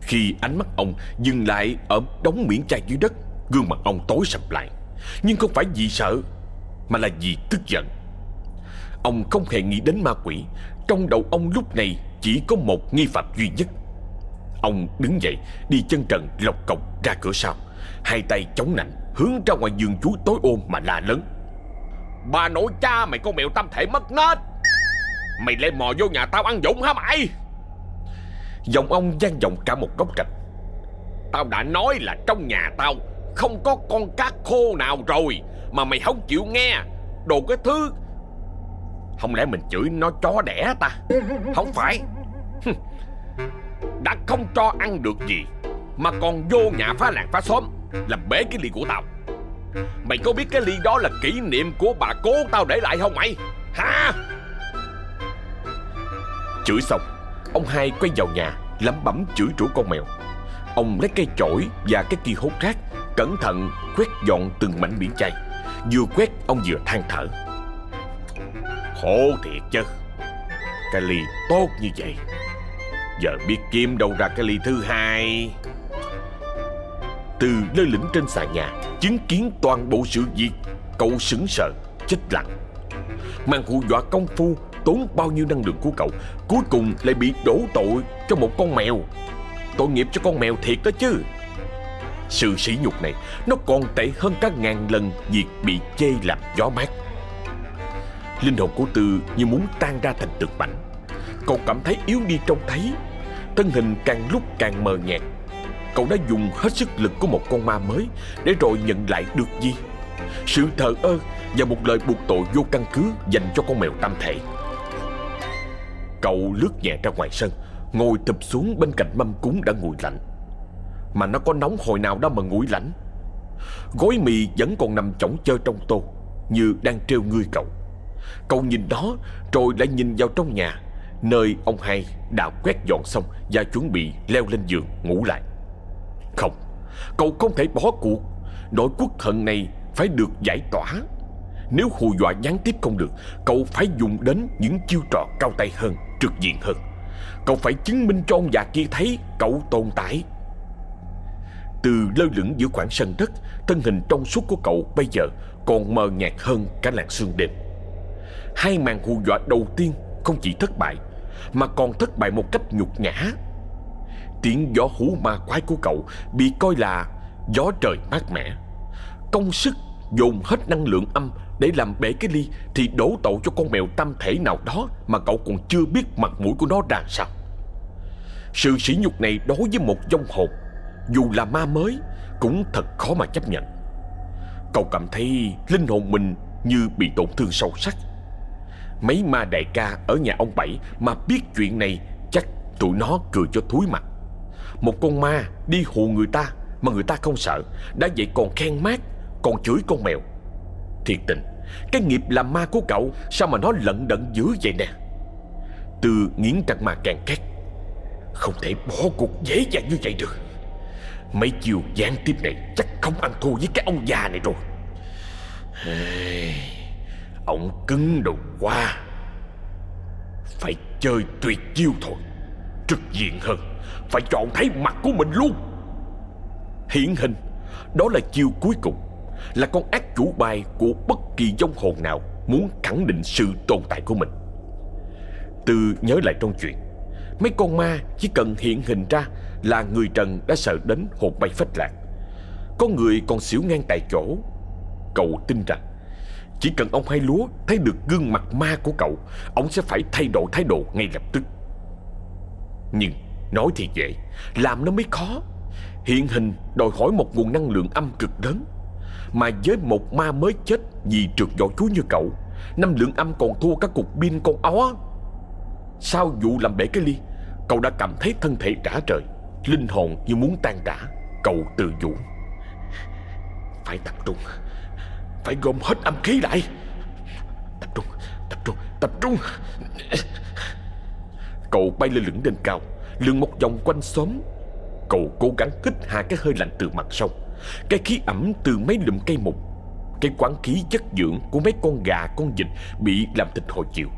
Khi ánh mắt ông dừng lại ở đống miễn chai dưới đất Gương mặt ông tối sầm lại. Nhưng không phải vì sợ, Mà là vì tức giận. Ông không hề nghĩ đến ma quỷ. Trong đầu ông lúc này chỉ có một nghi phạm duy nhất. Ông đứng dậy, Đi chân trần lọc cọc ra cửa sau. Hai tay chống nạnh, Hướng ra ngoài giường chuối tối ôm mà la lớn. Bà nội cha, mày con mèo tâm thể mất nết. Mày lại mò vô nhà tao ăn dũng hả mày? Giọng ông gian vọng cả một góc trạch Tao đã nói là trong nhà tao không có con cá khô nào rồi, Mà mày không chịu nghe. Đồ cái thứ, Không lẽ mình chửi nó chó đẻ ta? Không phải. Đã không cho ăn được gì, Mà còn vô nhà phá làng phá xóm, Làm bể cái ly của tao. Mày có biết cái ly đó là kỷ niệm của bà cố tao để lại không mày? Hả? Chửi xong, Ông hai quay vào nhà Lắm bẩm chửi rủa con mèo. Ông lấy cây chổi và cái kia hút rác Cẩn thận quét dọn từng mảnh biển chay. Vừa quét, ông vừa than thở. Khổ thiệt chứ. Cái ly tốt như vậy. Giờ biết kiếm đâu ra cái ly thứ hai. Từ lơ lửng trên xà nhà, Chứng kiến toàn bộ sự việc, Cậu sững sờ chết lặng. Mang hù dọa công phu, Tốn bao nhiêu năng lượng của cậu, Cuối cùng lại bị đổ tội cho một con mèo. Tội nghiệp cho con mèo thiệt đó chứ. Sự sỉ nhục này, Nó còn tệ hơn cả ngàn lần Việc bị chê làm gió mát. Linh hồn của Tư như muốn tan ra thành từng mảnh. Cậu cảm thấy yếu đi trông thấy. Thân hình càng lúc càng mờ nhạt. Cậu đã dùng hết sức lực của một con ma mới Để rồi nhận lại được gì? Sự thờ ơ và một lời buộc tội vô căn cứ Dành cho con mèo tam thể. Cậu lướt nhẹ ra ngoài sân, Ngồi thụp xuống bên cạnh mâm cúng đã nguội lạnh. Mà nó có nóng hồi nào đó mà nguội lạnh. Gói mì vẫn còn nằm chỏng chơ trong tô, Như đang treo ngươi cậu. Cậu nhìn đó, Rồi lại nhìn vào trong nhà, Nơi ông hai đã quét dọn xong Và chuẩn bị leo lên giường ngủ lại. Không, Cậu không thể bỏ cuộc. Nỗi quốc hận này phải được giải tỏa. Nếu hù dọa gián tiếp không được, Cậu phải dùng đến những chiêu trò cao tay hơn, Trực diện hơn. Cậu phải chứng minh cho ông già kia thấy Cậu tồn tại. Từ lơ lửng giữa khoảng sân đất, Thân hình trong suốt của cậu bây giờ Còn mờ nhạt hơn cả làn sương đêm. Hai màn hù dọa đầu tiên Không chỉ thất bại, Mà còn thất bại một cách nhục nhã. Tiếng gió hú ma quái của cậu Bị coi là gió trời mát mẻ. Công sức dồn hết năng lượng âm Để làm bể cái ly Thì đổ tội cho con mèo tâm thể nào đó Mà cậu còn chưa biết mặt mũi của nó ra sao. Sự sỉ nhục này đối với một vong hồn dù là ma mới, Cũng thật khó mà chấp nhận. Cậu cảm thấy linh hồn mình Như bị tổn thương sâu sắc. Mấy ma đại ca ở nhà ông Bảy Mà biết chuyện này, Chắc tụi nó cười cho thúi mặt. Một con ma đi hù người ta Mà người ta không sợ, Đã vậy còn khen mát, Còn chửi con mèo. Thiệt tình, Cái nghiệp làm ma của cậu Sao mà nó lận đận dữ vậy nè? Từ nghiến răng mà càng két Không thể bỏ cuộc dễ dàng như vậy được. Mấy chiều gián tiếp này Chắc không ăn thua với cái ông già này rồi. Ông cứng đầu quá. Phải chơi tuyệt chiêu thôi, Trực diện hơn. Phải chọn thấy mặt của mình luôn. Hiển hình, Đó là chiêu cuối cùng, Là con ác chủ bài của bất kỳ dông hồn nào Muốn khẳng định sự tồn tại của mình. Từ nhớ lại trong chuyện, Mấy con ma chỉ cần hiện hình ra là người trần đã sợ đến hồn bay phách lạc. Có người còn xỉu ngang tại chỗ. Cậu tin rằng, chỉ cần ông hai lúa thấy được gương mặt ma của cậu, Ông sẽ phải thay đổi thái độ ngay lập tức. Nhưng, nói thì dễ, Làm nó mới khó. Hiện hình đòi hỏi một nguồn năng lượng âm cực lớn. Mà với một ma mới chết vì trượt vỏ chú như cậu, Năng lượng âm còn thua các cục pin con ó. Sau vụ làm bể cái ly? Cậu đã cảm thấy thân thể trả trời. Linh hồn như muốn tan rã Cậu tự vũ. Phải tập trung, phải gom hết âm khí lại. Tập trung Tập trung Tập trung. Cậu bay lên lửng lên cao Lượn một vòng quanh xóm. Cậu cố gắng hít hai cái hơi lạnh từ mặt sông Cái khí ẩm từ mấy lùm cây mục, Cái quán khí chất dưỡng của mấy con gà, con vịt Bị làm thịt hồi chiều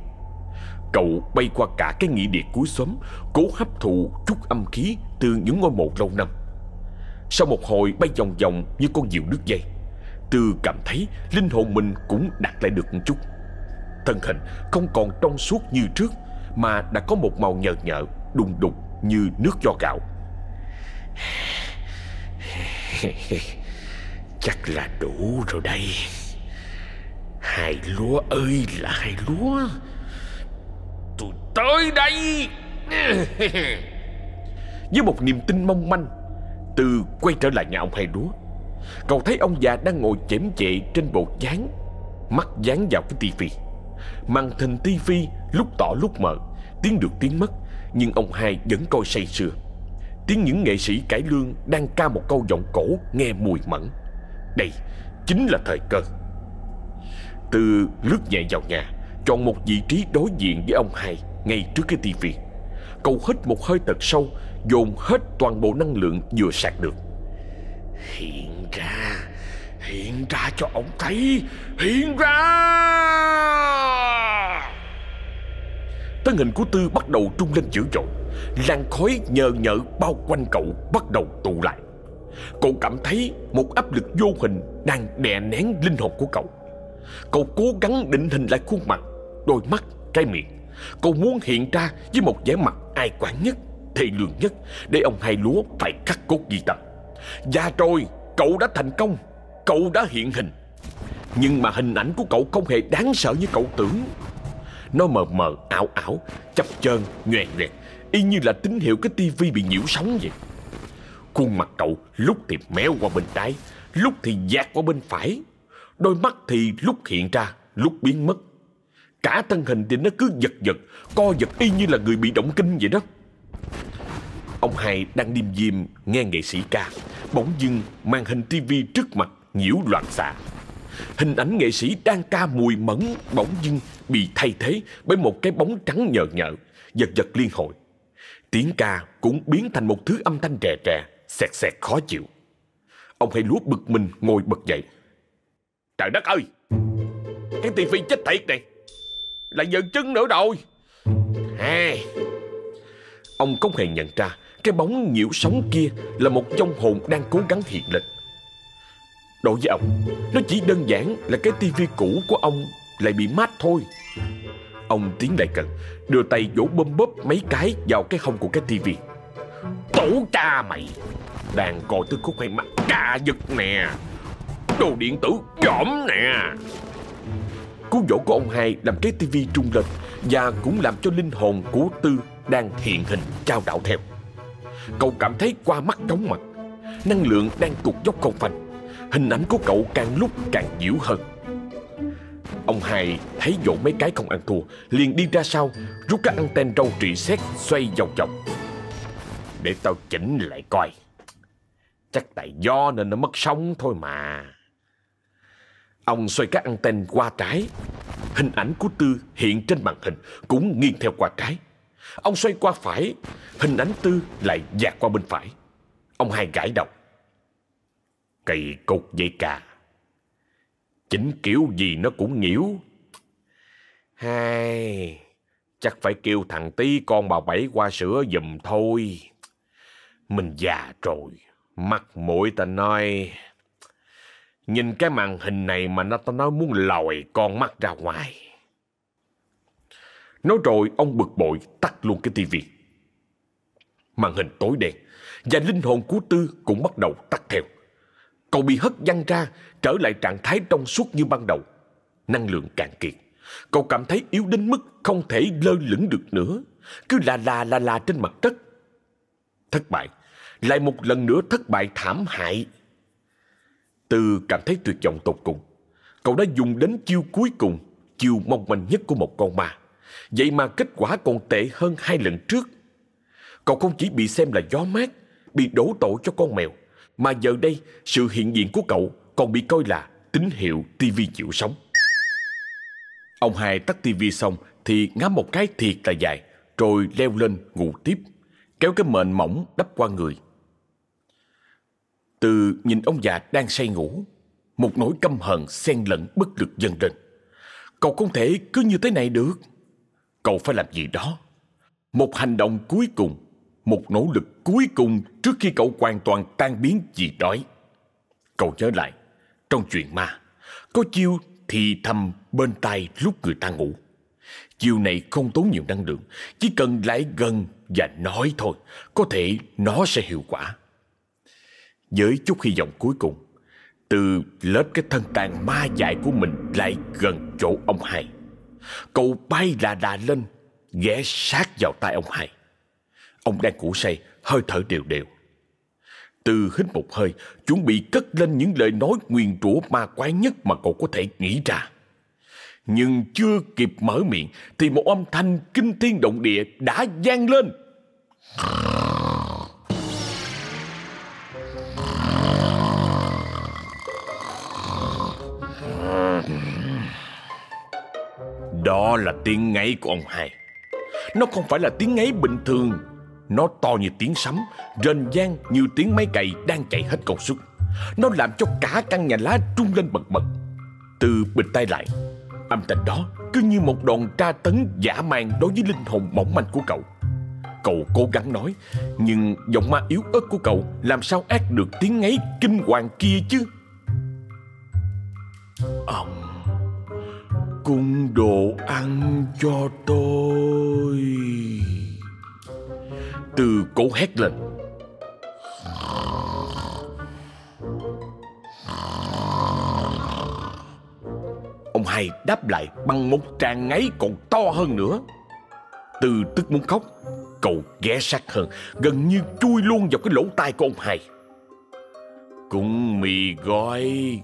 Cậu bay qua cả cái nghĩa địa cuối xóm, Cố hấp thụ chút âm khí từ những ngôi mộ lâu năm. Sau một hồi bay vòng vòng Như con diều đứt dây Tư cảm thấy linh hồn mình cũng đặt lại được một chút. Thân hình không còn trong suốt như trước, Mà đã có một màu nhợt nhợ, Đùng đục như nước do gạo. Chắc là đủ rồi đây. Hai lúa ơi là hai lúa. Tôi tới đây. Với một niềm tin mong manh. Từ quay trở lại nhà ông hai lúa Cậu thấy ông già đang ngồi chém chệ trên bộ chán Mắt dán vào cái tivi, Màn hình tivi lúc tỏ lúc mờ Tiếng được tiếng mất, Nhưng ông hai vẫn coi say sưa. Tiếng những nghệ sĩ cải lương Đang ca một câu giọng cổ nghe mùi mẫn. Đây chính là thời cơ. Từ lướt nhẹ vào nhà, Chọn một vị trí đối diện với ông hai Ngay trước cái tivi. Cậu hít một hơi thật sâu Dồn hết toàn bộ năng lượng vừa sạc được. Hiện ra Hiện ra cho ông thấy Hiện ra! Thân hình của Tư bắt đầu trung lên dữ dội. Làn khói nhờ nhợ bao quanh cậu Bắt đầu tụ lại. Cậu cảm thấy một áp lực vô hình Đang đè nén linh hồn của cậu. Cậu cố gắng định hình lại khuôn mặt Đôi mắt, cái miệng Cậu muốn hiện ra với một vẻ mặt ai quán nhất Thề lương nhất Để ông hai lúa phải cắt cốt ghi tâm Và rồi cậu đã thành công Cậu đã hiện hình. Nhưng mà hình ảnh của cậu không hề đáng sợ như cậu tưởng. Nó mờ mờ, ảo ảo Chập chơn, nhoèn nhoẹt Y như là tín hiệu cái tivi bị nhiễu sóng vậy. Khuôn mặt cậu lúc thì méo qua bên trái Lúc thì dạt qua bên phải. Đôi mắt thì lúc hiện ra Lúc biến mất. Cả thân hình thì nó cứ giật giật, Co giật y như là người bị động kinh vậy đó. Ông hai đang điềm diêm nghe nghệ sĩ ca, Bỗng dưng màn hình tivi trước mặt nhiễu loạn xạ. Hình ảnh nghệ sĩ đang ca mùi mẫn Bỗng dưng bị thay thế Bởi một cái bóng trắng nhợt nhợ Giật giật liên hồi. Tiếng ca cũng biến thành một thứ âm thanh rè rè, Xẹt xẹt khó chịu. Ông hai lúa bực mình ngồi bật dậy. Trời đất ơi! Cái tivi chết thiệt này! Là giờ chân nữa rồi. À. Ông không hề nhận ra Cái bóng nhiễu sóng kia Là một trong hồn đang cố gắng hiện lên. Đối với ông, Nó chỉ đơn giản là cái tivi cũ của ông Lại bị mát thôi. Ông tiến lại gần, Đưa tay vỗ bơm bóp mấy cái vào cái hông của cái tivi. Tổ cha mày! Đang coi tới khúc hay mắt cà giật nè. Đồ điện tử dỏm nè. Cú dỗ của ông hai làm cái tivi trung lên Và cũng làm cho linh hồn của Tư đang hiện hình, trao đảo theo. Cậu cảm thấy qua mắt chóng mặt, Năng lượng đang tụt dốc không phanh, Hình ảnh của cậu càng lúc càng dịu hơn. Ông hai thấy dỗ mấy cái không ăn thua, Liền đi ra sau, Rút cái anten râu trị xét xoay vòng vòng. Để tao chỉnh lại coi. Chắc tại do nên nó mất sóng thôi mà. Ông xoay các anten qua trái. Hình ảnh của Tư hiện trên màn hình Cũng nghiêng theo qua trái. Ông xoay qua phải, Hình ảnh Tư lại dạt qua bên phải. Ông hai gãi đầu. Cây cột dây cà. Chính kiểu gì nó cũng nhiễu. Hai, Chắc phải kêu thằng tí con bà Bảy qua sữa giùm thôi. Mình già rồi Mặt mũi ta nói. Nhìn cái màn hình này mà nó tao nói muốn lòi con mắt ra ngoài. Nói rồi ông bực bội tắt luôn cái tivi. Màn hình tối đen Và linh hồn của Tư cũng bắt đầu tắt theo. Cậu bị hất văng ra, Trở lại trạng thái trong suốt như ban đầu. Năng lượng cạn kiệt. Cậu cảm thấy yếu đến mức không thể lơ lửng được nữa. Cứ là là là là trên mặt đất. Thất bại. Lại một lần nữa thất bại thảm hại từ cảm thấy tuyệt vọng tột cùng. Cậu đã dùng đến chiêu cuối cùng Chiêu mong manh nhất của một con ma. Vậy mà kết quả còn tệ hơn hai lần trước. Cậu không chỉ bị xem là gió mát Bị đổ tội cho con mèo Mà giờ đây sự hiện diện của cậu Còn bị coi là tín hiệu tivi chịu sống. Ông hai tắt tivi xong Thì ngắm một cái thiệt là dài rồi leo lên ngủ tiếp, kéo cái mền mỏng đắp qua người. Từ nhìn ông già đang say ngủ, một nỗi căm hận xen lẫn bất lực dâng lên. Cậu không thể cứ như thế này được. Cậu phải làm gì đó. Một hành động cuối cùng, một nỗ lực cuối cùng trước khi cậu hoàn toàn tan biến vì đói. Cậu nhớ lại, trong chuyện ma, có chiêu thì thầm bên tai lúc người ta ngủ. Chiêu này không tốn nhiều năng lượng, chỉ cần lại gần và nói thôi, có thể nó sẽ hiệu quả. Với chút hy vọng cuối cùng, từ lớp cái thân tàn ma dại của mình lại gần chỗ ông hai. Cậu bay là đà lên, ghé sát vào tay ông hai. Ông đang ngủ say, hơi thở đều đều. Từ hít một hơi, chuẩn bị cất lên những lời nói nguyền rủa ma quái nhất mà cậu có thể nghĩ ra. Nhưng chưa kịp mở miệng thì một âm thanh kinh thiên động địa đã vang lên. Đó là tiếng ngáy của ông hai. Nó không phải là tiếng ngáy bình thường. Nó to như tiếng sấm, rền vang như tiếng máy cày đang chạy hết công suất. Nó làm cho cả căn nhà lá trung lên bật bật. Từ bịch tay lại, âm thanh đó cứ như một đòn tra tấn giả man đối với linh hồn mỏng manh của cậu. Cậu cố gắng nói, nhưng giọng ma yếu ớt của cậu làm sao ác được tiếng ngáy kinh hoàng kia chứ? Ông cung đồ ăn cho tôi. Từ cổ hét lên. Ông hai đáp lại bằng một tràng ngáy còn to hơn nữa. Từ tức muốn khóc, Cậu ghé sát hơn, Gần như chui luôn vào cái lỗ tai của ông hai. Cung mì gói,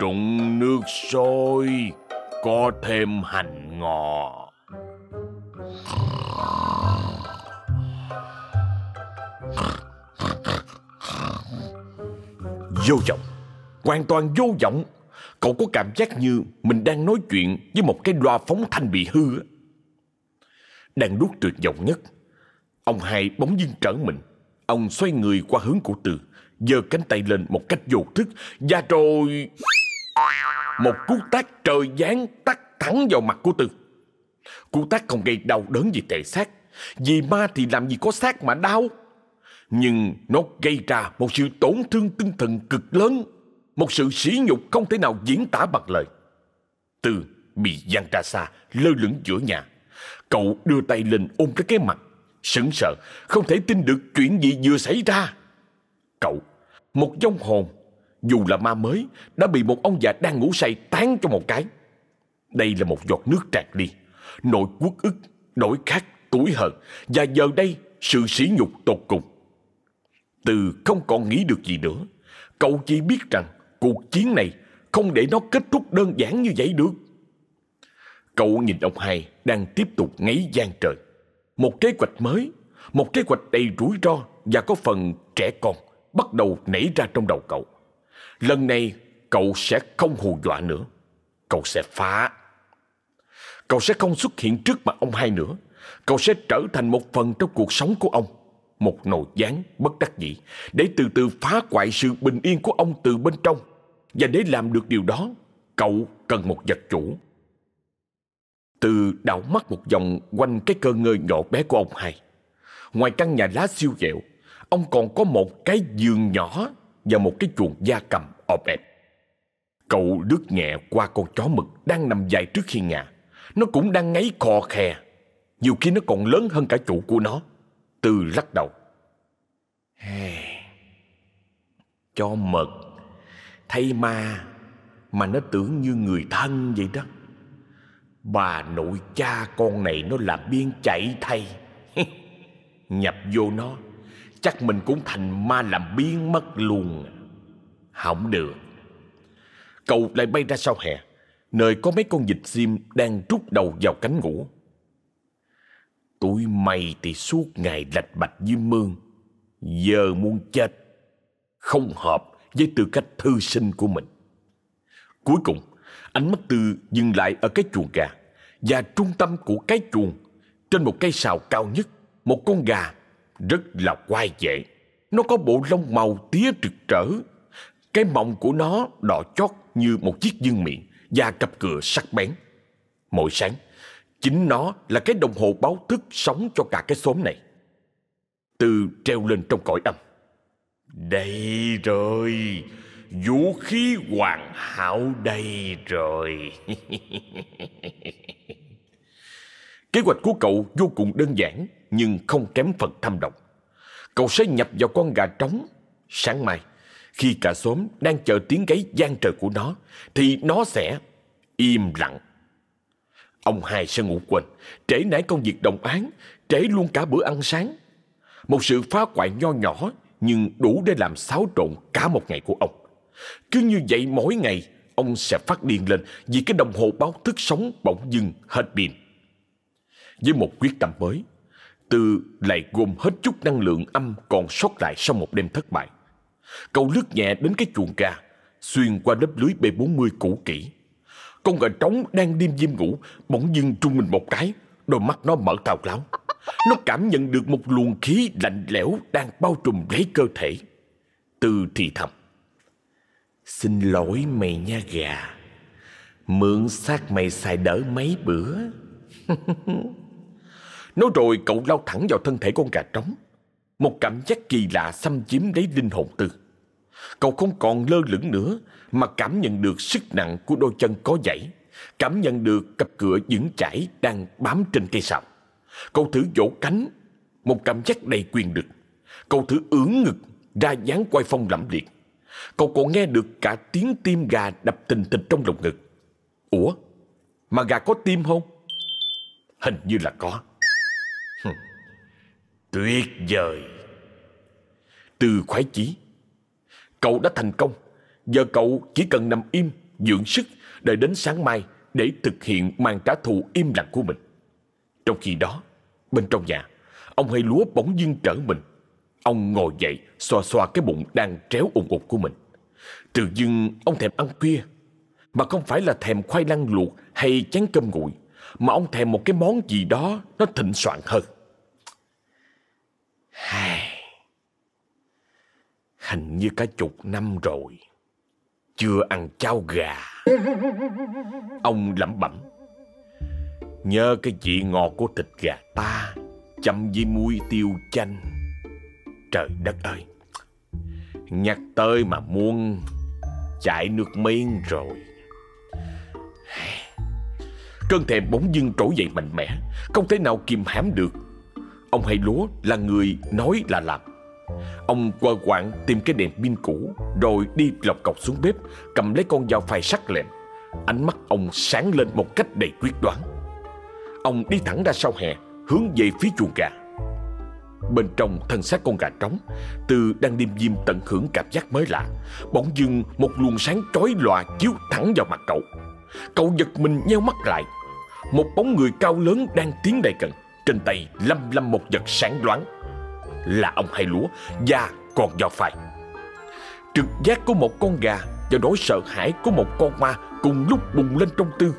Trụng nước sôi có thêm hành ngò. Vô vọng, hoàn toàn vô vọng. Cậu có cảm giác như mình đang nói chuyện với một cái loa phóng thanh bị hư. Đang đút tuyệt vọng nhất. Ông hai bóng dưng trở mình. Ông xoay người qua hướng của Từ, giơ cánh tay lên một cách vô thức, và rồi... Một cú tác trời giáng tắt thẳng vào mặt của Tư. Cú tác không gây đau đớn gì thể xác. Vì ma thì làm gì có xác mà đau. Nhưng nó gây ra một sự tổn thương tinh thần cực lớn. Một sự sỉ nhục không thể nào diễn tả bằng lời. Tư bị giăng ra xa, lơ lửng giữa nhà. Cậu đưa tay lên ôm cái cái mặt. Sững sờ, không thể tin được chuyện gì vừa xảy ra. Cậu, một dông hồn dù là ma mới, đã bị một ông già đang ngủ say tán cho một cái. Đây là một giọt nước tràn đi. Nỗi quốc ức, nỗi khát, tuổi hận và giờ đây sự sỉ nhục tột cùng. Từ không còn nghĩ được gì nữa. Cậu chỉ biết rằng cuộc chiến này không để nó kết thúc đơn giản như vậy được. Cậu nhìn ông hai đang tiếp tục ngáy gian trời. Một kế hoạch mới, một kế hoạch đầy rủi ro và có phần trẻ con bắt đầu nảy ra trong đầu cậu. Lần này cậu sẽ không hù dọa nữa. Cậu sẽ phá. Cậu sẽ không xuất hiện trước mặt ông hai nữa. Cậu sẽ trở thành một phần trong cuộc sống của ông. Một nồi gián bất đắc dĩ để từ từ phá hoại sự bình yên của ông từ bên trong. Và để làm được điều đó, cậu cần một vật chủ. Từ đảo mắt một vòng quanh cái cơ ngơi nhỏ bé của ông hai. Ngoài căn nhà lá siêu dẹo, ông còn có một cái giường nhỏ và một cái chuồng da cầm ọp ẹp. Cậu lướt nhẹ qua con chó mực đang nằm dài trước khi nhà. Nó cũng đang ngáy khò khè. Nhiều khi nó còn lớn hơn cả chủ của nó. Từ lắc đầu. Hey, chó mực, thay ma, mà nó tưởng như người thân vậy đó. Bà nội cha con này nó làm biên chạy thay. Nhập vô nó Chắc mình cũng thành ma làm biến mất luôn. Không được. Cậu lại bay ra sau hè, Nơi có mấy con vịt sim Đang rút đầu vào cánh ngủ. Tụi mày thì suốt ngày lạch bạch với mương. Giờ muốn chết, Không hợp với tư cách thư sinh của mình. Cuối cùng, Ánh mắt Tư dừng lại ở cái chuồng gà Và trung tâm của cái chuồng. Trên một cây sào cao nhất, Một con gà rất là quai vệ Nó có bộ lông màu tía rực rỡ Cái mọng của nó đỏ chót như một chiếc dương miệng Và cặp cửa sắc bén. Mỗi sáng, Chính nó là cái đồng hồ báo thức sống cho cả cái xóm này. Từ treo lên trong cõi âm. Đây rồi, Vũ khí hoàn hảo đây rồi. Kế hoạch của cậu vô cùng đơn giản. Nhưng không kém phần thâm độc. Cậu sẽ nhập vào con gà trống. Sáng mai, Khi cả xóm đang chờ tiếng gáy gian trời của nó, Thì nó sẽ im lặng. Ông hai sẽ ngủ quên, Trễ nải công việc đồng án Trễ luôn cả bữa ăn sáng. Một sự phá hoại nho nhỏ Nhưng đủ để làm xáo trộn cả một ngày của ông. Cứ như vậy mỗi ngày, Ông sẽ phát điên lên Vì cái đồng hồ báo thức sống bỗng dưng hết pin. Với một quyết tâm mới từ lại gồm hết chút năng lượng âm Còn sót lại sau một đêm thất bại. Cậu lướt nhẹ đến cái chuồng gà, Xuyên qua lớp lưới B40 cũ kỹ. Con gà trống đang đêm diêm ngủ, Bỗng dưng trung mình một cái, Đôi mắt nó mở tào láo. Nó cảm nhận được một luồng khí lạnh lẽo Đang bao trùm lấy cơ thể. Từ thì thầm, Xin lỗi mày nha gà, Mượn xác mày xài đỡ mấy bữa. Nói rồi cậu lao thẳng vào thân thể con gà trống Một cảm giác kỳ lạ xâm chiếm lấy linh hồn tư Cậu không còn lơ lửng nữa, Mà cảm nhận được sức nặng của đôi chân có dãy, Cảm nhận được cặp cửa vững chãi đang bám trên cây sào Cậu thử vỗ cánh, Một cảm giác đầy quyền lực Cậu thử ưỡn ngực, ra dáng quay phong lẫm liệt Cậu còn nghe được cả tiếng tim gà đập tình tình trong lồng ngực. Ủa? Mà gà có tim không? Hình như là có. Tuyệt vời. Từ khoái chí. Cậu đã thành công. Giờ cậu chỉ cần nằm im, dưỡng sức, đợi đến sáng mai để thực hiện màn trả thù im lặng của mình. Trong khi đó, bên trong nhà, ông hay lúa bỗng dưng trở mình. Ông ngồi dậy, xoa xoa cái bụng đang tréo ủng ục của mình. Tự dưng ông thèm ăn khuya, mà không phải là thèm khoai lang luộc hay chén cơm nguội, mà ông thèm một cái món gì đó nó thịnh soạn hơn. Hình như cả chục năm rồi, chưa ăn cháo gà. Ông lẩm bẩm. Nhớ cái vị ngọt của thịt gà ta, chấm với muối tiêu chanh Trời đất ơi Nhắc tới mà muôn, chảy nước miếng rồi Cơn thèm bỗng dưng trỗi dậy mạnh mẽ, Không thể nào kìm hãm được. Ông hay lúa là người nói là làm. Ông quơ quạng tìm cái đèn pin cũ, Rồi đi lọc cọc xuống bếp, Cầm lấy con dao phai sắc lẹm. Ánh mắt ông sáng lên một cách đầy quyết đoán. Ông đi thẳng ra sau hè, Hướng về phía chuồng gà. Bên trong thân xác con gà trống, Từ đang đêm diêm tận hưởng cảm giác mới lạ, Bỗng dưng một luồng sáng chói lòa chiếu thẳng vào mặt cậu. Cậu giật mình nheo mắt lại một bóng người cao lớn đang tiến đầy gần Trên tay lâm lâm một vật sáng loáng Là ông hai lúa Da còn do phải. Trực giác của một con gà Và nỗi sợ hãi của một con ma Cùng lúc bùng lên trong tư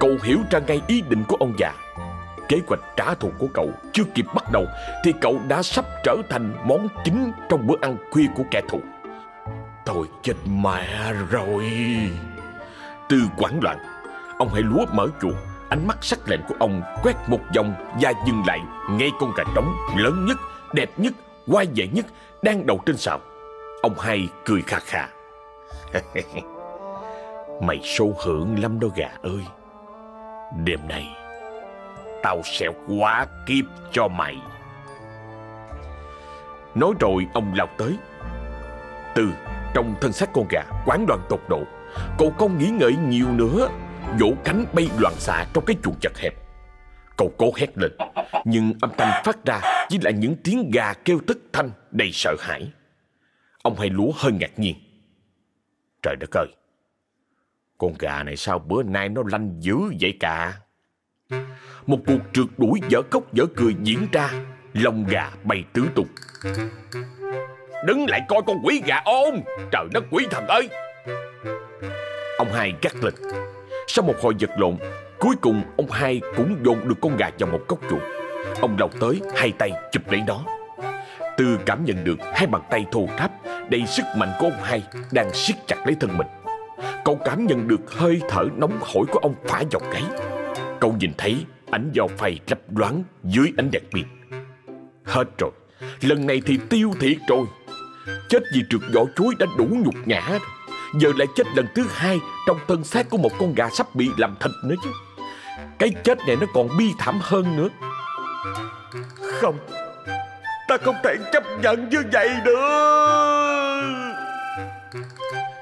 Cậu hiểu ra ngay ý định của ông già kế hoạch trả thù của cậu chưa kịp bắt đầu thì cậu đã sắp trở thành món chính trong bữa ăn khuya của kẻ thù. Thôi chết mẹ rồi. Từ quảng loạn, ông hãy lúa mở chuồng, ánh mắt sắc lẹm của ông quét một vòng và dừng lại ngay con gà trống lớn nhất, đẹp nhất, quay vệ nhất đang đậu trên sào. Ông hai cười khà khà. Mày sâu hưởng lắm đó gà ơi. Đêm nay Tao sẽ quá kiếp cho mày Nói rồi ông lao tới Từ trong thân xác con gà quán đoàn tột độ Cậu không nghĩ ngợi nhiều nữa Vỗ cánh bay loạn xạ trong cái chuồng chật hẹp. Cậu cố hét lên, Nhưng âm thanh phát ra Chỉ là những tiếng gà kêu tức thanh Đầy sợ hãi. Ông hai lúa hơi ngạc nhiên. Trời đất ơi, Con gà này sao bữa nay nó lanh dữ vậy cả? Một cuộc trượt đuổi dở khóc dở cười diễn ra Lông gà bay tứ tung. Đứng lại coi con quỷ gà ôm, Trời đất quỷ thần ơi! Ông hai gắt lên. Sau một hồi giật lộn, Cuối cùng ông hai cũng dồn được con gà vào một cốc chuột. Ông lao tới, hai tay chụp lấy nó. Tư cảm nhận được hai bàn tay thô ráp Đầy sức mạnh của ông hai Đang siết chặt lấy thân mình. Cậu cảm nhận được hơi thở nóng hổi của ông phá vào gáy. Cậu nhìn thấy ánh dao phay lấp loáng dưới ánh đèn pin. Hết rồi, Lần này thì tiêu thiệt rồi. Chết vì trượt vỏ chuối đã đủ nhục nhã Giờ lại chết lần thứ hai Trong thân xác của một con gà sắp bị làm thịt nữa chứ. Cái chết này nó còn bi thảm hơn nữa. Không, Ta không thể chấp nhận như vậy nữa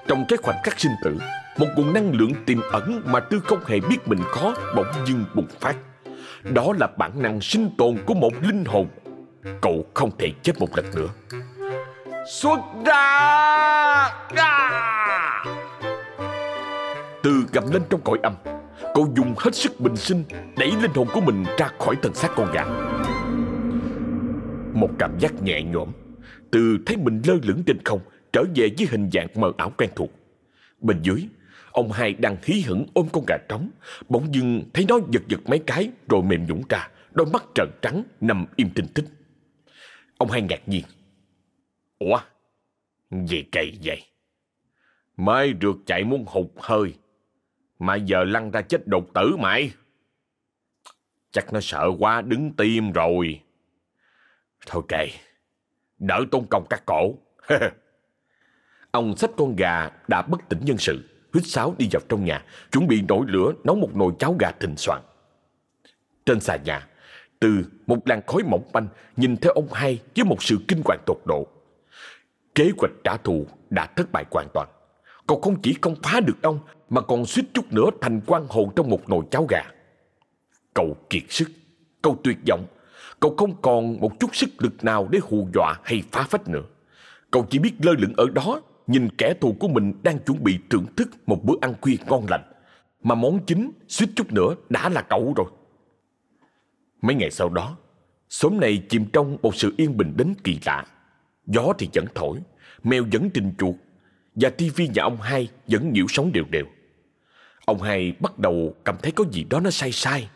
Trong cái khoảnh khắc sinh tử, Một nguồn năng lượng tiềm ẩn Mà Tư không hề biết mình có Bỗng dưng bùng phát. Đó là bản năng sinh tồn của một linh hồn. Cậu không thể chết một lần nữa. Xuất ra! À! Từ gầm lên trong cõi âm, Cậu dùng hết sức bình sinh Đẩy linh hồn của mình ra khỏi thân xác con gà. Một cảm giác nhẹ nhõm, Từ thấy mình lơ lửng trên không, Trở về với hình dạng mờ ảo quen thuộc. Bên dưới, Ông hai đang hí hửng ôm con gà trống, Bỗng dưng thấy nó giật giật mấy cái Rồi mềm nhũng ra, Đôi mắt trợn trắng, nằm im tinh tích Ông hai ngạc nhiên. Ủa? Gì kỳ vậy? Mới rượt chạy muốn hụt hơi. Mà giờ lăn ra chết đột tử mày. Chắc nó sợ quá, đứng tim rồi. Thôi kệ. Đỡ tôn công các cổ. Ông xách con gà đã bất tỉnh nhân sự. Hít sáo đi vào trong nhà, Chuẩn bị nổi lửa, nấu một nồi cháo gà thịnh soạn. Trên xà nhà, Từ một làn khói mỏng manh, Nhìn theo ông hai với một sự kinh hoàng tột độ. Kế hoạch trả thù đã thất bại hoàn toàn. Cậu không chỉ không phá được ông, Mà còn suýt chút nữa thành quan hồn trong một nồi cháo gà. Cậu kiệt sức, Cậu tuyệt vọng. Cậu không còn một chút sức lực nào để hù dọa hay phá phách nữa. Cậu chỉ biết lơ lửng ở đó, Nhìn kẻ thù của mình đang chuẩn bị thưởng thức một bữa ăn khuya ngon lành. Mà món chính suýt chút nữa đã là cậu rồi. Mấy ngày sau đó, Xóm này chìm trong một sự yên bình đến kỳ lạ. Gió thì vẫn thổi, Mèo vẫn trình chuột, Và tivi nhà ông hai vẫn nhiễu sóng đều đều. Ông hai bắt đầu cảm thấy có gì đó nó sai sai.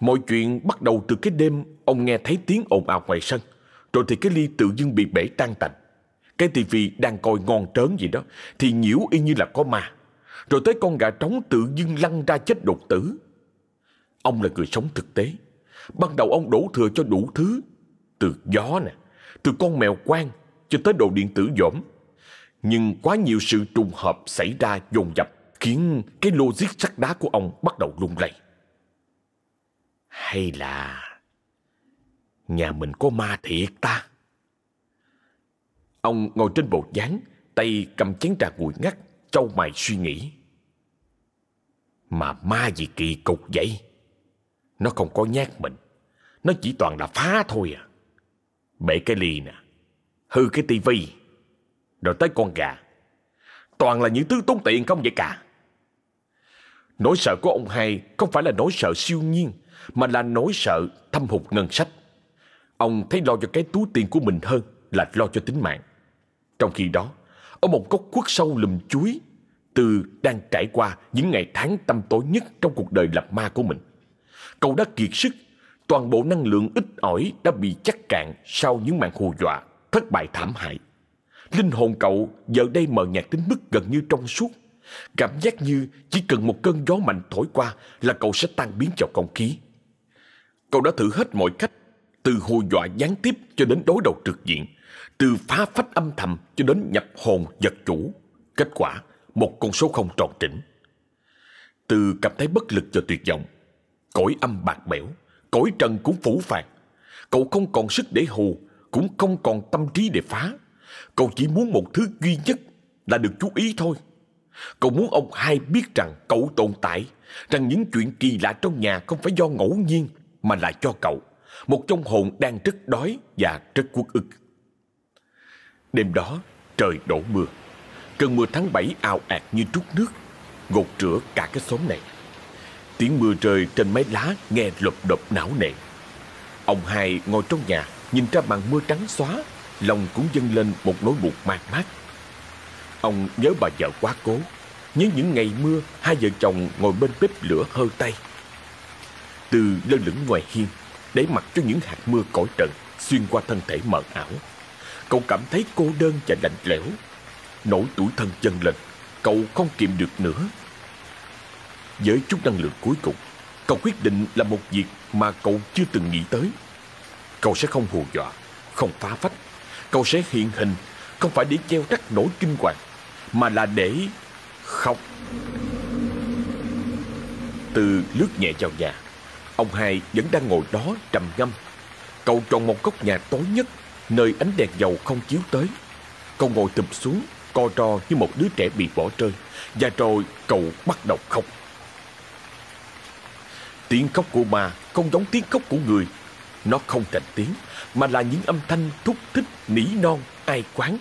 Mọi chuyện bắt đầu từ cái đêm Ông nghe thấy tiếng ồn ào ngoài sân, Rồi thì cái ly tự dưng bị bể tan tành. Cái tivi đang coi ngon trớn gì đó, Thì nhiễu y như là có ma. Rồi tới con gà trống tự dưng lăn ra chết đột tử. Ông là người sống thực tế. Ban đầu ông đổ thừa cho đủ thứ, Từ gió nè từ con mèo quang cho tới đồ điện tử dỗm Nhưng quá nhiều sự trùng hợp xảy ra dồn dập Khiến cái logic sắt đá của ông bắt đầu lung lay. Hay là Nhà mình có ma thiệt ta? Ông ngồi trên bộ dáng, Tay cầm chén trà nguội ngắt trâu mày suy nghĩ. Mà ma gì kỳ cục vậy? Nó không có nhát mình, Nó chỉ toàn là phá thôi à. Bể cái ly nè. Hư cái tivi. Rồi tới con gà. Toàn là những thứ tốn tiền không vậy cả. Nỗi sợ của ông hai Không phải là nỗi sợ siêu nhiên, Mà là nỗi sợ thâm hụt ngân sách. Ông thấy lo cho cái túi tiền của mình hơn Là lo cho tính mạng. Trong khi đó, Ở một góc khuất sâu lùm chuối, Từ đang trải qua những ngày tháng tâm tối nhất Trong cuộc đời lập ma của mình, Cậu đã kiệt sức Toàn bộ năng lượng ít ỏi đã bị chắc cạn Sau những màn hù dọa thất bại thảm hại. Linh hồn cậu giờ đây mờ nhạt đến mức gần như trong suốt. Cảm giác như chỉ cần một cơn gió mạnh thổi qua là cậu sẽ tan biến vào không khí. Cậu đã thử hết mọi cách, từ hù dọa gián tiếp cho đến đối đầu trực diện, từ phá phách âm thầm cho đến nhập hồn vật chủ. Kết quả, một con số không tròn trĩnh Từ cảm thấy bất lực và tuyệt vọng, cõi âm bạc bẽo, cõi trần cũng phủ phàng. Cậu không còn sức để hù cũng không còn tâm trí để phá. Cậu chỉ muốn một thứ duy nhất là được chú ý thôi. Cậu muốn ông hai biết rằng cậu tồn tại, rằng những chuyện kỳ lạ trong nhà không phải do ngẫu nhiên mà là cho cậu. Một trong hồn đang rất đói và rất quốc ức. Đêm đó, trời đổ mưa. Cơn mưa tháng 7 ào ạt như trút nước, gột rửa cả cái xóm này. Tiếng mưa rơi trên mái lá nghe lộp đột não nề. Ông hai ngồi trong nhà, Nhìn ra màn mưa trắng xóa, Lòng cũng dâng lên một nỗi buồn mát mát. Ông nhớ bà vợ quá cố, Nhớ những ngày mưa, Hai vợ chồng ngồi bên bếp lửa hơ tay. Từ lơ lửng ngoài hiên, Để mặc cho những hạt mưa cõi trần Xuyên qua thân thể mờ ảo, Cậu cảm thấy cô đơn và lạnh lẽo. Nỗi tuổi thân chân lên, Cậu không kìm được nữa. Với chút năng lượng cuối cùng. Cậu quyết định là một việc mà cậu chưa từng nghĩ tới. Cậu sẽ không hù dọa, Không phá phách. Cậu sẽ hiện hình, Không phải để treo rắc nỗi kinh hoàng, Mà là để khóc. Từ lướt nhẹ vào nhà, Ông hai vẫn đang ngồi đó trầm ngâm. Cậu chọn một góc nhà tối nhất, Nơi ánh đèn dầu không chiếu tới. Cậu ngồi tụp xuống, Co ro như một đứa trẻ bị bỏ rơi Và rồi cậu bắt đầu khóc. Tiếng khóc của ma không giống tiếng khóc của người. Nó không thành tiếng Mà là những âm thanh thúc thích, nỉ non, ai quán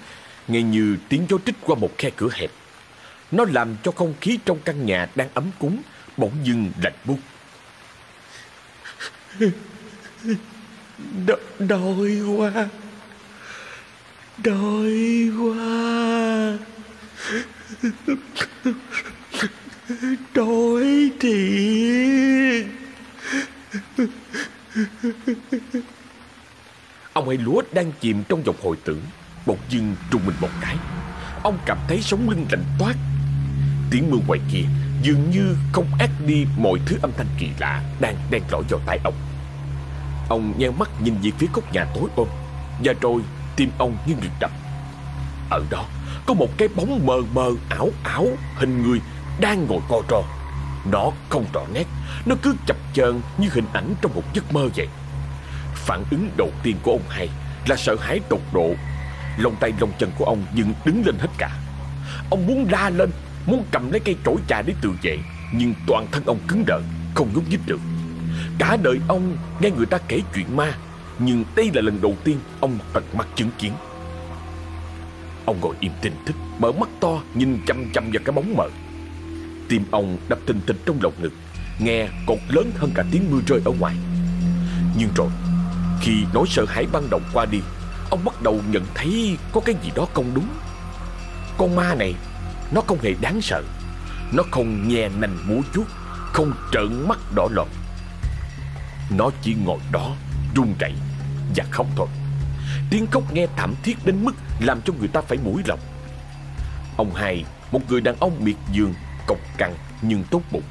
Nghe như tiếng gió trích qua một khe cửa hẹp. Nó làm cho không khí trong căn nhà đang ấm cúng Bỗng dưng lạnh buốt. Đ đói quá. Đói quá. Đói thiệt Ông hai lúa đang chìm trong dòng hồi tưởng, Bỗng dưng trùng mình một cái. Ông cảm thấy sống lưng lạnh toát. Tiếng mưa ngoài kia Dường như không át đi mọi thứ âm thanh kỳ lạ Đang đen lỏi vào tai ông. Ông nheo mắt nhìn về phía góc nhà tối ôm Và rồi tim ông như ngừng đập. Ở đó có một cái bóng mờ mờ ảo ảo Hình người đang ngồi co ro. Nó không rõ nét, Nó cứ chập chờn như hình ảnh trong một giấc mơ vậy. Phản ứng đầu tiên của ông hai Là sợ hãi tột độ. Lông tay lông chân của ông dừng đứng lên hết cả. Ông muốn la lên, Muốn cầm lấy cây chổi chà để tự vệ, Nhưng toàn thân ông cứng đờ, Không nhúc nhích được. Cả đời ông nghe người ta kể chuyện ma, Nhưng đây là lần đầu tiên ông tận mắt chứng kiến. Ông ngồi im tinh thích Mở mắt to, nhìn chăm chăm vào cái bóng mờ. Tim ông đập thình thịch trong lòng ngực, Nghe còn lớn hơn cả tiếng mưa rơi ở ngoài. Nhưng rồi, Khi nỗi sợ hãi ban đầu qua đi, Ông bắt đầu nhận thấy có cái gì đó không đúng. Con ma này, Nó không hề đáng sợ. Nó không nhè nành múa chuốt Không trợn mắt đỏ lọt Nó chỉ ngồi đó, run rẩy và khóc thôi. Tiếng khóc nghe thảm thiết đến mức Làm cho người ta phải mũi lòng. Ông hai, Một người đàn ông miệt dường Cộc cằn nhưng tốt bụng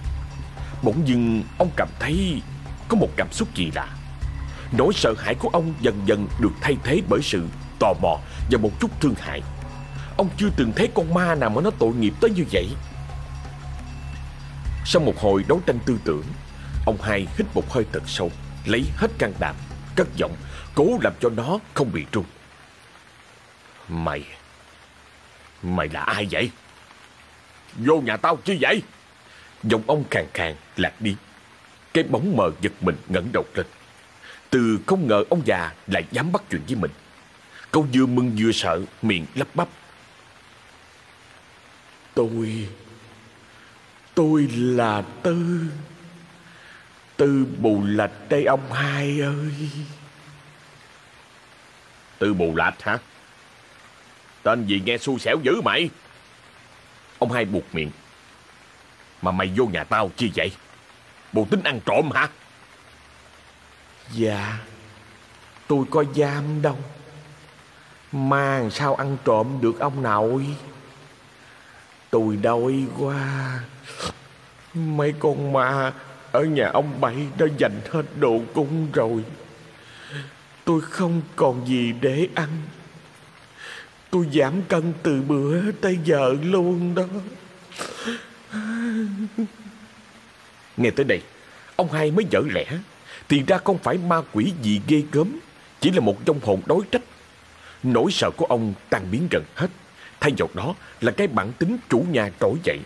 Bỗng dưng ông cảm thấy Có một cảm xúc gì lạ Nỗi sợ hãi của ông dần dần được thay thế bởi sự tò mò và một chút thương hại. Ông chưa từng thấy con ma nào mà nó tội nghiệp tới như vậy. Sau một hồi đấu tranh tư tưởng, ông hai hít một hơi thật sâu, lấy hết can đảm, cất giọng, cố làm cho nó không bị run. Mày, mày là ai vậy? Vô nhà tao chi vậy? Giọng ông khàn khàn, lạc đi. Cái bóng mờ giật mình ngẩng đầu lên. Từ không ngờ ông già lại dám bắt chuyện với mình. Câu vừa mừng vừa sợ, miệng lắp bắp. Tôi, tôi là Tư. Tư bù lạch đây ông hai ơi. Tư bù lạch hả? Tên gì nghe xui xẻo dữ mày? Ông hai buộc miệng. Mà mày vô nhà tao chi vậy? Bộ tính ăn trộm hả? Dạ Tôi có giam đâu Mà sao ăn trộm được ông nội Tôi đói quá Mấy con ma Ở nhà ông Bảy đã dành hết đồ cung rồi Tôi không còn gì để ăn Tôi giảm cân từ bữa tới giờ luôn đó. Nghe tới đây, Ông hai mới dở lẽ. Thì ra không phải ma quỷ gì ghê gớm, Chỉ là một trong hồn đối trách. Nỗi sợ của ông tan biến gần hết. Thay vào đó là cái bản tính chủ nhà trỗi dậy.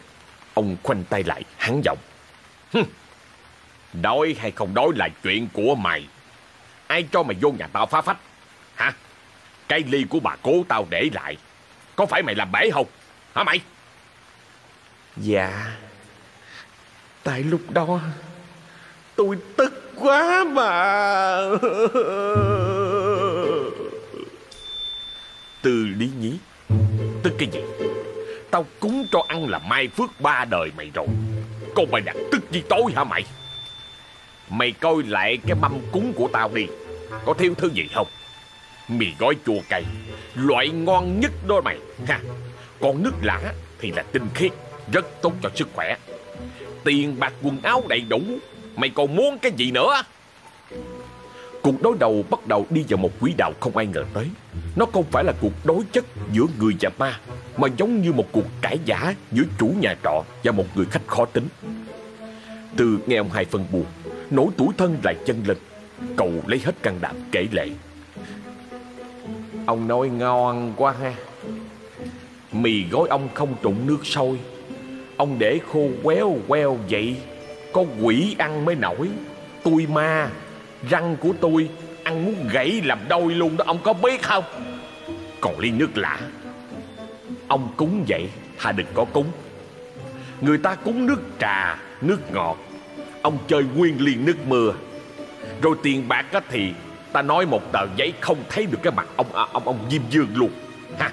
Ông khoanh tay lại, hắn giọng. Đói hay không đói là chuyện của mày. Ai cho mày vô nhà tao phá phách? Hả? Cái ly của bà cố tao để lại. Có phải mày làm bể không? Hả mày? Dạ. Tại lúc đó Tôi tức quá mà. Từ lý nhí Tức cái gì? Tao cúng cho ăn là mai phước ba đời mày rồi. Con mày đặt tức gì tối hả mày? Mày coi lại cái mâm cúng của tao đi. Có thiếu thứ gì không Mì gói chua cay, Loại ngon nhất đó mày, ha. Còn nước lã thì là tinh khiết, Rất tốt cho sức khỏe. Tiền bạc quần áo đầy đủ, Mày còn muốn cái gì nữa? Cuộc đối đầu bắt đầu đi vào một quỹ đạo không ai ngờ tới. Nó không phải là cuộc đối chất giữa người và ma, Mà giống như một cuộc cãi giả giữa chủ nhà trọ và một người khách khó tính. Từ nghe ông hai phân buồn Nỗi tuổi thân lại chân lên Cậu lấy hết can đảm kể lệ. Ông nói ngon quá ha. Mì gói ông không trụng nước sôi. Ông để khô quéo queo vậy, Có quỷ ăn mới nổi. Tôi ma, Răng của tôi ăn muốn gãy làm đôi luôn đó, Ông có biết không? Còn ly nước lã. Ông cúng vậy, thà đừng có cúng. Người ta cúng nước trà, Nước ngọt. Ông chơi nguyên liền nước mưa. Rồi tiền bạc thì Ta nói một tờ giấy không thấy được cái mặt ông à, ông ông Diêm Dương luôn. Ha.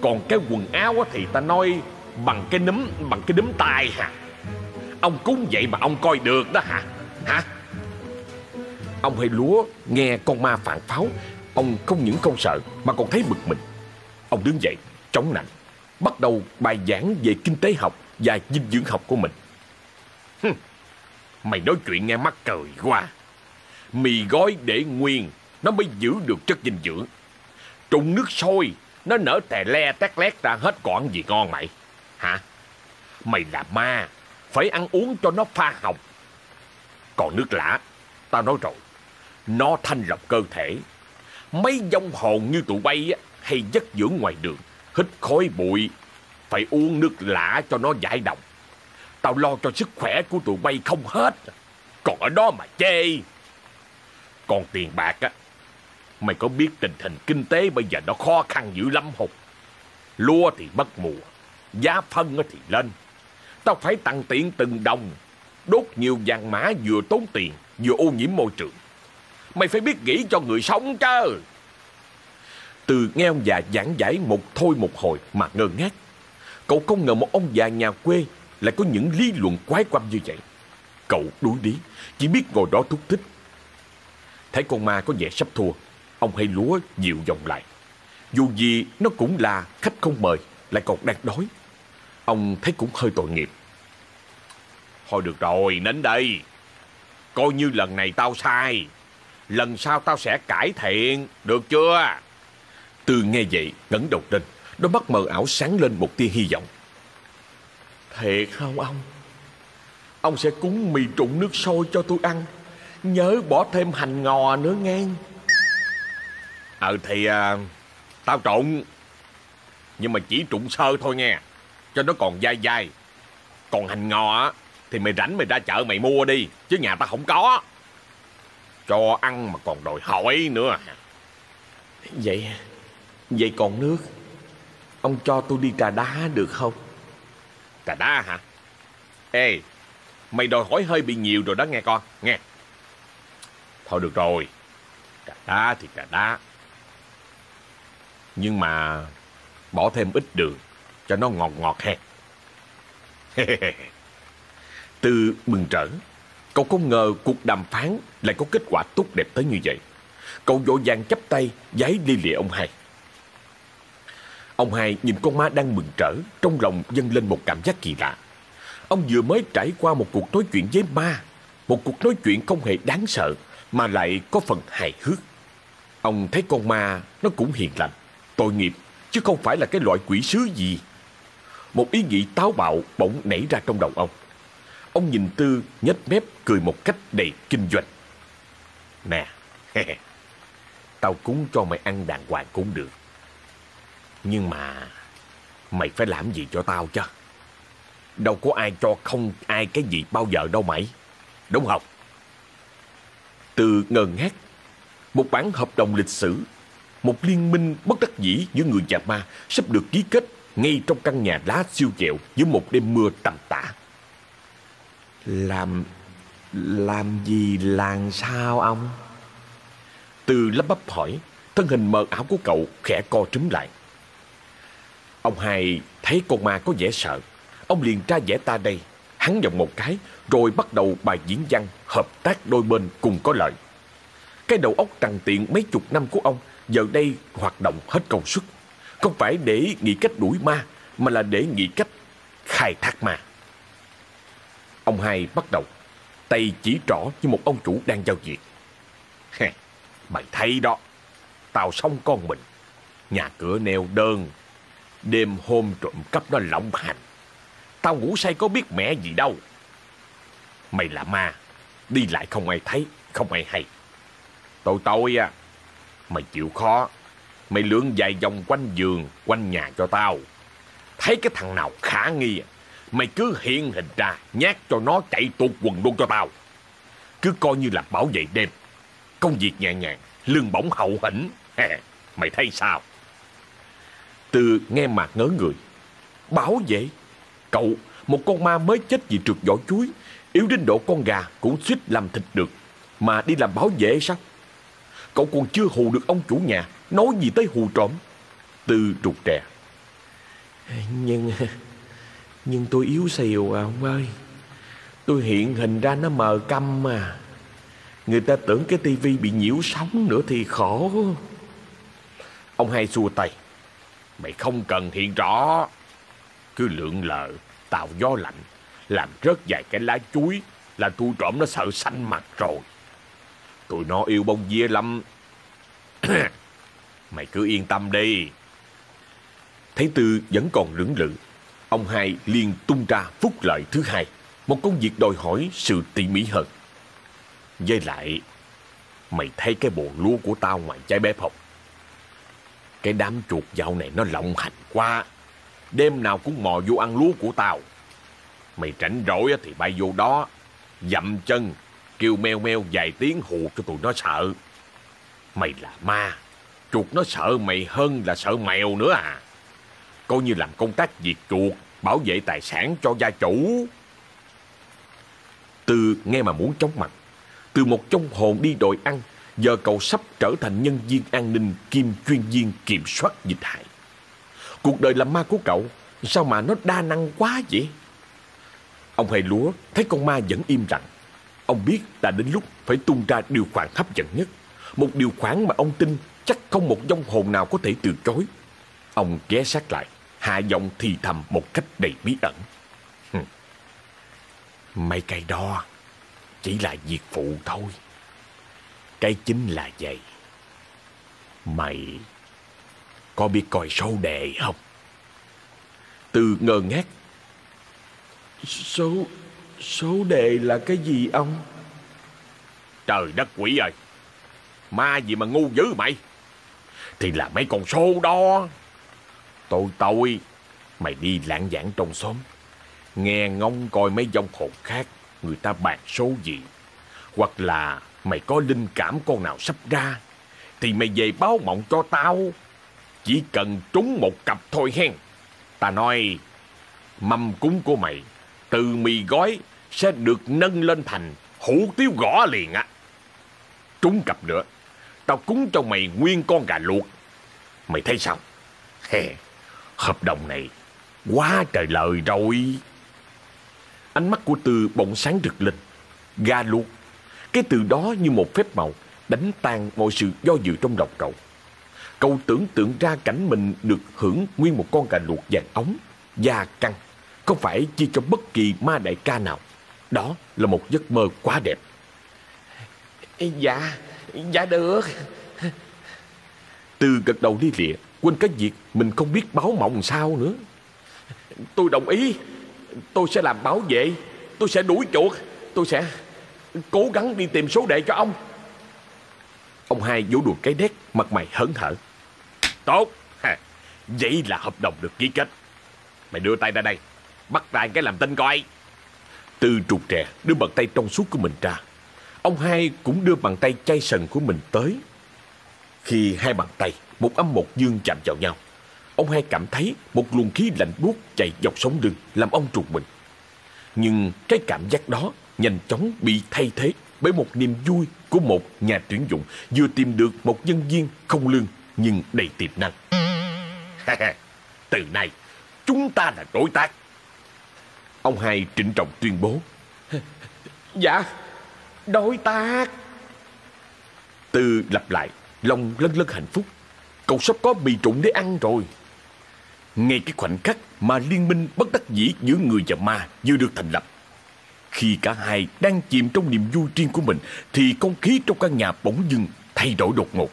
Còn cái quần áo thì ta nói Bằng cái nấm Bằng cái nấm tay hả Ông cúng vậy mà ông coi được đó hả? Hả? Ông hơi lúa nghe con ma phản pháo Ông không những không sợ Mà còn thấy bực mình. Ông đứng dậy chống nạnh Bắt đầu bài giảng về kinh tế học Và dinh dưỡng học của mình. Hừm, Mày nói chuyện nghe mắc cười quá. Mì gói để nguyên. Nó mới giữ được chất dinh dưỡng. Trụng nước sôi Nó nở tè le tét lét ra hết còn gì ngon mày. Hả? Mày là ma Phải ăn uống cho nó pha học Còn nước lã Tao nói rồi Nó thanh lọc cơ thể. Mấy dông hồn như tụi bay á, Hay giấc dưỡng ngoài đường Hít khói bụi. Phải uống nước lã cho nó giải độc. Tao lo cho sức khỏe của tụi bay không hết. Còn ở đó mà chê. Còn tiền bạc á. Mày có biết tình hình kinh tế bây giờ nó khó khăn dữ lắm không? Lúa thì mất mùa, Giá phân á thì lên. Tao phải tăng tiền từng đồng, Đốt nhiều vàng mã vừa tốn tiền, Vừa ô nhiễm môi trường. Mày phải biết nghĩ cho người sống chứ. Từ nghe ông già giảng giải một thôi một hồi mà ngơ ngác. Cậu không ngờ một ông già nhà quê Lại có những lý luận quái quăm như vậy. Cậu đuối lý Chỉ biết ngồi đó thúc thích. Thấy con ma có vẻ sắp thua. Ông hay lúa dịu dòng lại. Dù gì, nó cũng là khách không mời, Lại còn đang đói. Ông thấy cũng hơi tội nghiệp. Thôi được rồi, đến đây. Coi như lần này tao sai. Lần sau tao sẽ cải thiện. Được chưa? Từ nghe vậy, ngẩng đầu lên. Đôi mắt mờ ảo sáng lên một tia hy vọng. Thiệt không ông? Ông sẽ cúng mì trụng nước sôi cho tôi ăn. Nhớ bỏ thêm hành ngò nữa nghe. Ờ thì à, Tao trụng Nhưng mà chỉ trụng sơ thôi nha Cho nó còn dai dai. Còn hành ngò á Thì mày rảnh mày ra chợ mày mua đi Chứ nhà tao không có. Cho ăn mà còn đòi hỏi nữa. Vậy Vậy còn nước? Ông cho tôi đi trà đá được không? Trà đá hả? Ê Mày đòi hỏi hơi bị nhiều rồi đó nghe con. Nghe Thôi được rồi. Trà đá thì trà đá. Nhưng mà Bỏ thêm ít đường Cho nó ngọt ngọt he. Từ mừng trở, Cậu không ngờ cuộc đàm phán Lại có kết quả tốt đẹp tới như vậy. Cậu vội vàng chấp tay Giái ly lịa ông hai. Ông hai nhìn con ma đang mừng trở, Trong lòng dâng lên một cảm giác kỳ lạ. Ông vừa mới trải qua một cuộc nói chuyện với ma, Một cuộc nói chuyện không hề đáng sợ. Mà lại có phần hài hước. Ông thấy con ma Nó cũng hiền lành, Tội nghiệp, Chứ không phải là cái loại quỷ sứ gì. Một ý nghĩ táo bạo bỗng nảy ra trong đầu ông. Ông nhìn Tư nhếch mép cười một cách đầy kinh doanh. Nè Tao cúng cho mày ăn đàng hoàng cũng được. Nhưng mà Mày phải làm gì cho tao chứ? Đâu có ai cho không ai cái gì bao giờ đâu mày. Đúng không? Từ ngờ ngác. Một bản hợp đồng lịch sử, Một liên minh bất đắc dĩ giữa người và ma Sắp được ký kết Ngay trong căn nhà lá siêu dẹo Giữa một đêm mưa tầm tã. Làm Làm gì làm sao ông? Từ lắp bắp hỏi, Thân hình mờ ảo của cậu khẽ co trúm lại. Ông hai thấy con ma có vẻ sợ. Ông liền tra vẽ ta đây, Hắn giọng một cái rồi bắt đầu bài diễn văn Hợp tác đôi bên cùng có lợi. Cái đầu óc trằn tiện mấy chục năm của ông Giờ đây hoạt động hết công suất. Không phải để nghĩ cách đuổi ma, Mà là để nghĩ cách khai thác ma. Ông hai bắt đầu, Tay chỉ trỏ như một ông chủ đang giao việc. Mày thấy đó, Tao sống con mình, Nhà cửa neo đơn, Đêm hôm trộm cắp nó lộng hành. Tao ngủ say có biết mẹ gì đâu. Mày là ma. Đi lại không ai thấy, Không ai hay. Tôi tôi à Mày chịu khó. Mày lượn dài vòng quanh giường, Quanh nhà cho tao. Thấy cái thằng nào khả nghi, Mày cứ hiện hình ra Nhát cho nó chạy tuột quần luôn cho tao. Cứ coi như là bảo vệ đêm. Công việc nhẹ nhàng, Lương bổng hậu hĩnh. Mày thấy sao? Từ nghe mà ngớ người. Bảo vệ? Cậu, Một con ma mới chết vì trượt vỏ chuối Yếu đến độ con gà cũng suýt làm thịt được Mà đi làm bảo vệ sao? Cậu còn chưa hù được ông chủ nhà Nói gì tới hù trộm? Từ trục trè. Nhưng Nhưng tôi yếu xìu à ông ơi. Tôi hiện hình ra nó mờ câm mà. Người ta tưởng cái tivi bị nhiễu sóng nữa thì khổ. Ông hai xua tay. Mày không cần hiện rõ. Cứ lượng lờ Tạo gió lạnh làm rớt vài cái lá chuối, Là thu trộm nó sợ xanh mặt rồi. Tụi nó yêu bông dĩa lắm. Mày cứ yên tâm đi. Thấy Tư vẫn còn lưỡng lự, Ông hai liền tung ra phúc lợi thứ hai. Một công việc đòi hỏi sự tỉ mỉ hơn. Với lại, Mày thấy cái bộ lúa của tao ngoài trái bếp không? Cái đám chuột dạo này nó lộng hành quá. Đêm nào cũng mò vô ăn lúa của tao. Mày rảnh rỗi thì bay vô đó. Dậm chân, Kêu meo meo vài tiếng hù cho tụi nó sợ. Mày là ma, Chuột nó sợ mày hơn là sợ mèo nữa à. Coi như làm công tác diệt chuột, Bảo vệ tài sản cho gia chủ. Từ nghe mà muốn chóng mặt. Từ một trong hồn đi đòi ăn, Giờ cậu sắp trở thành nhân viên an ninh Kim chuyên viên kiểm soát dịch hại. Cuộc đời làm ma của cậu, Sao mà nó đa năng quá vậy? Ông hề lúa, thấy con ma vẫn im lặng. Ông biết đã đến lúc phải tung ra điều khoản hấp dẫn nhất. Một điều khoản mà ông tin chắc không một vong hồn nào có thể từ chối. Ông ghé sát lại, Hạ giọng thì thầm một cách đầy bí ẩn. Mấy cây đo Chỉ là việc phụ thôi. Cái chính là vậy. Mày Có biết coi số đề không? Từ ngờ ngác Số Số đề là cái gì ông? Trời đất quỷ ơi, Ma gì mà ngu dữ mày? Thì là mấy con số đó. Tôi tôi Mày đi lãng giảng trong xóm, Nghe ngóng coi mấy dòng hồn khác, Người ta bàn số gì. Hoặc là mày có linh cảm con nào sắp ra, Thì mày về báo mộng cho tao. Chỉ cần trúng một cặp thôi hen. Ta nói, Mâm cúng của mày từ mì gói Sẽ được nâng lên thành Hủ tiếu gõ liền á. Trúng cặp nữa, Tao cúng cho mày nguyên con gà luộc. Mày thấy sao? Hè, Hợp đồng này Quá trời lời rồi. Ánh mắt của Tư bỗng sáng rực lên. Gà luộc, Cái từ đó như một phép màu Đánh tan mọi sự do dự trong đầu cậu. Cậu tưởng tượng ra cảnh mình được hưởng nguyên một con gà luộc vàng ống, Da căng. Không phải chia cho bất kỳ ma đại ca nào? Đó là một giấc mơ quá đẹp. Dạ Dạ được. Tư gật đầu đi lịa Quên cái việc mình không biết báo mộng sao nữa. Tôi đồng ý. Tôi sẽ làm bảo vệ. Tôi sẽ đuổi chuột. Tôi sẽ cố gắng đi tìm số đệ cho ông. Ông hai vỗ đùa cái đét Mặt mày hớn hở. Tốt. Vậy là hợp đồng được ký kết. Mày đưa tay ra đây Bắt ra cái làm tin coi. Từ trục trẻ đưa bàn tay trong suốt của mình ra. Ông hai cũng đưa bàn tay chay sần của mình tới. Khi hai bàn tay, Một âm một dương chạm vào nhau, Ông hai cảm thấy một luồng khí lạnh buốt chạy dọc sống lưng Làm ông trục mình. Nhưng cái cảm giác đó Nhanh chóng bị thay thế Bởi một niềm vui của một nhà tuyển dụng Vừa tìm được một nhân viên không lương Nhưng đầy tiềm năng. Từ nay, Chúng ta là đối tác. Ông hai trịnh trọng tuyên bố. Dạ Đối tác Tư lặp lại Lòng lân lân hạnh phúc. Cậu sắp có mì trụng để ăn rồi. Ngay cái khoảnh khắc mà liên minh bất đắc dĩ giữa người và ma vừa được thành lập. Khi cả hai đang chìm trong niềm vui riêng của mình Thì không khí trong căn nhà bỗng dưng thay đổi đột ngột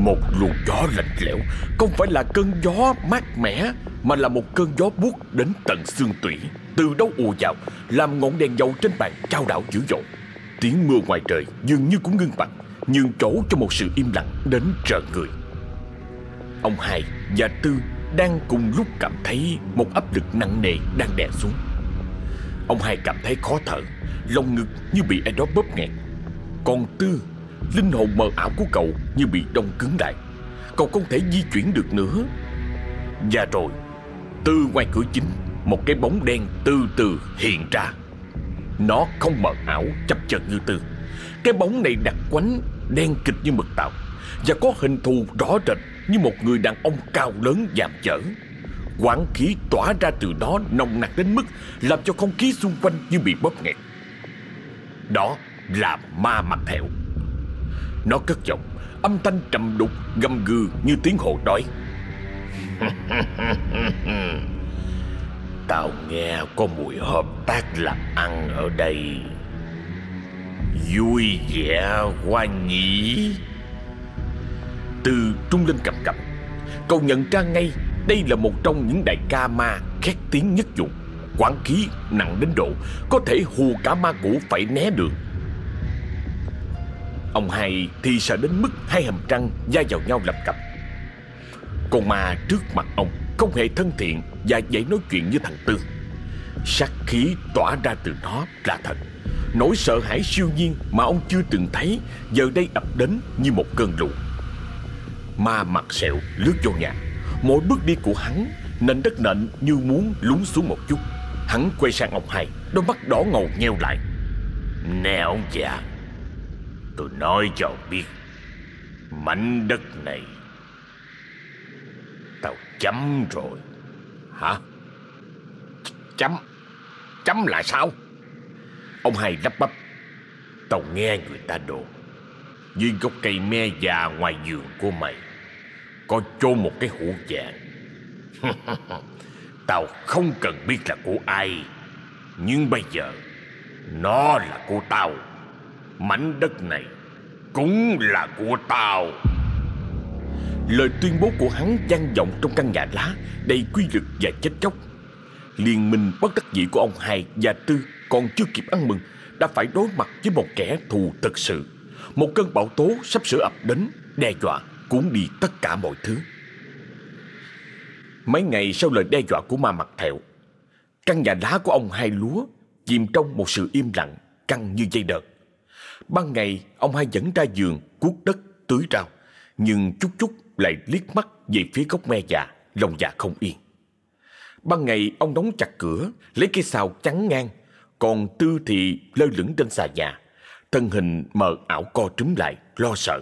Một luồng gió lạnh lẽo. Không phải là cơn gió mát mẻ, Mà là một cơn gió buốt đến tận xương tủy. Từ đâu ùa vào, Làm ngọn đèn dầu trên bàn trao đảo dữ dội. Tiếng mưa ngoài trời dường như cũng ngưng bặt Nhường chỗ cho một sự im lặng đến trợ người. Ông hai và Tư đang cùng lúc cảm thấy một áp lực nặng nề đang đè xuống. Ông hai cảm thấy khó thở Lồng ngực như bị ai đó bóp nghẹt. Còn Tư Linh hồn mờ ảo của cậu như bị đông cứng lại. Cậu không thể di chuyển được nữa. Và rồi, Từ ngoài cửa chính, Một cái bóng đen từ từ hiện ra. Nó không mờ ảo, chập chờn như Tư Cái bóng này đặc quánh, Đen kịch như mực tàu. Và có hình thù rõ rệt Như một người đàn ông cao lớn dạm chở. Quán khí tỏa ra từ đó nồng nặc đến mức Làm cho không khí xung quanh như bị bóp nghẹt. Đó là ma mặt thẹo nó cất giọng, Âm thanh trầm đục, gầm gừ như tiếng hồ đói. Tao nghe có mùi hợp tác làm ăn ở đây. Vui vẻ quá nhỉ Từ trung linh cầm cầm, Cậu nhận ra ngay Đây là một trong những đại ca ma khét tiếng nhất vùng Quán khí nặng đến độ Có thể hù cả ma cũ phải né đường. Ông hai thì sợ đến mức hai hàm răng da vào nhau lập cập. Con ma trước mặt ông không hề thân thiện và dễ nói chuyện như thằng Tư. Sát khí tỏa ra từ nó là thật. Nỗi sợ hãi siêu nhiên mà ông chưa từng thấy Giờ đây ập đến như một cơn lũ. Ma mặt sẹo lướt vô nhà. Mỗi bước đi của hắn, Nền đất nện như muốn lún xuống một chút. Hắn quay sang ông hai, Đôi mắt đỏ ngầu nheo lại. Nè ông già Tôi nói cho biết. Mảnh đất này Tao chấm rồi. Hả? Chấm? Chấm là sao? Ông hai lắp bắp. Tao nghe người ta đồn, Dưới gốc cây me già ngoài giường của mày, Có chôn một cái hũ vàng. Tao không cần biết là của ai, Nhưng bây giờ Nó là của tao. Mảnh đất này cũng là của tao. Lời tuyên bố của hắn vang vọng trong căn nhà lá Đầy quy lực và chết chóc. Liên minh bất đắc dĩ của ông hai và Tư Còn chưa kịp ăn mừng, Đã phải đối mặt với một kẻ thù thật sự. Một cơn bão tố sắp sửa ập đến, Đe dọa, cuốn đi tất cả mọi thứ. Mấy ngày sau lời đe dọa của ma mặt thẹo, Căn nhà lá của ông hai lúa Chìm trong một sự im lặng Căng như dây đợt. Ban ngày, ông hai dẫn ra giường, cuốc đất, tưới rau. Nhưng chút chút lại liếc mắt về phía gốc me già, Lòng già không yên. Ban ngày, ông đóng chặt cửa, Lấy cây xào chắn ngang. Còn Tư thì lơ lửng trên xà nhà, Thân hình mờ ảo co trúm lại, Lo sợ.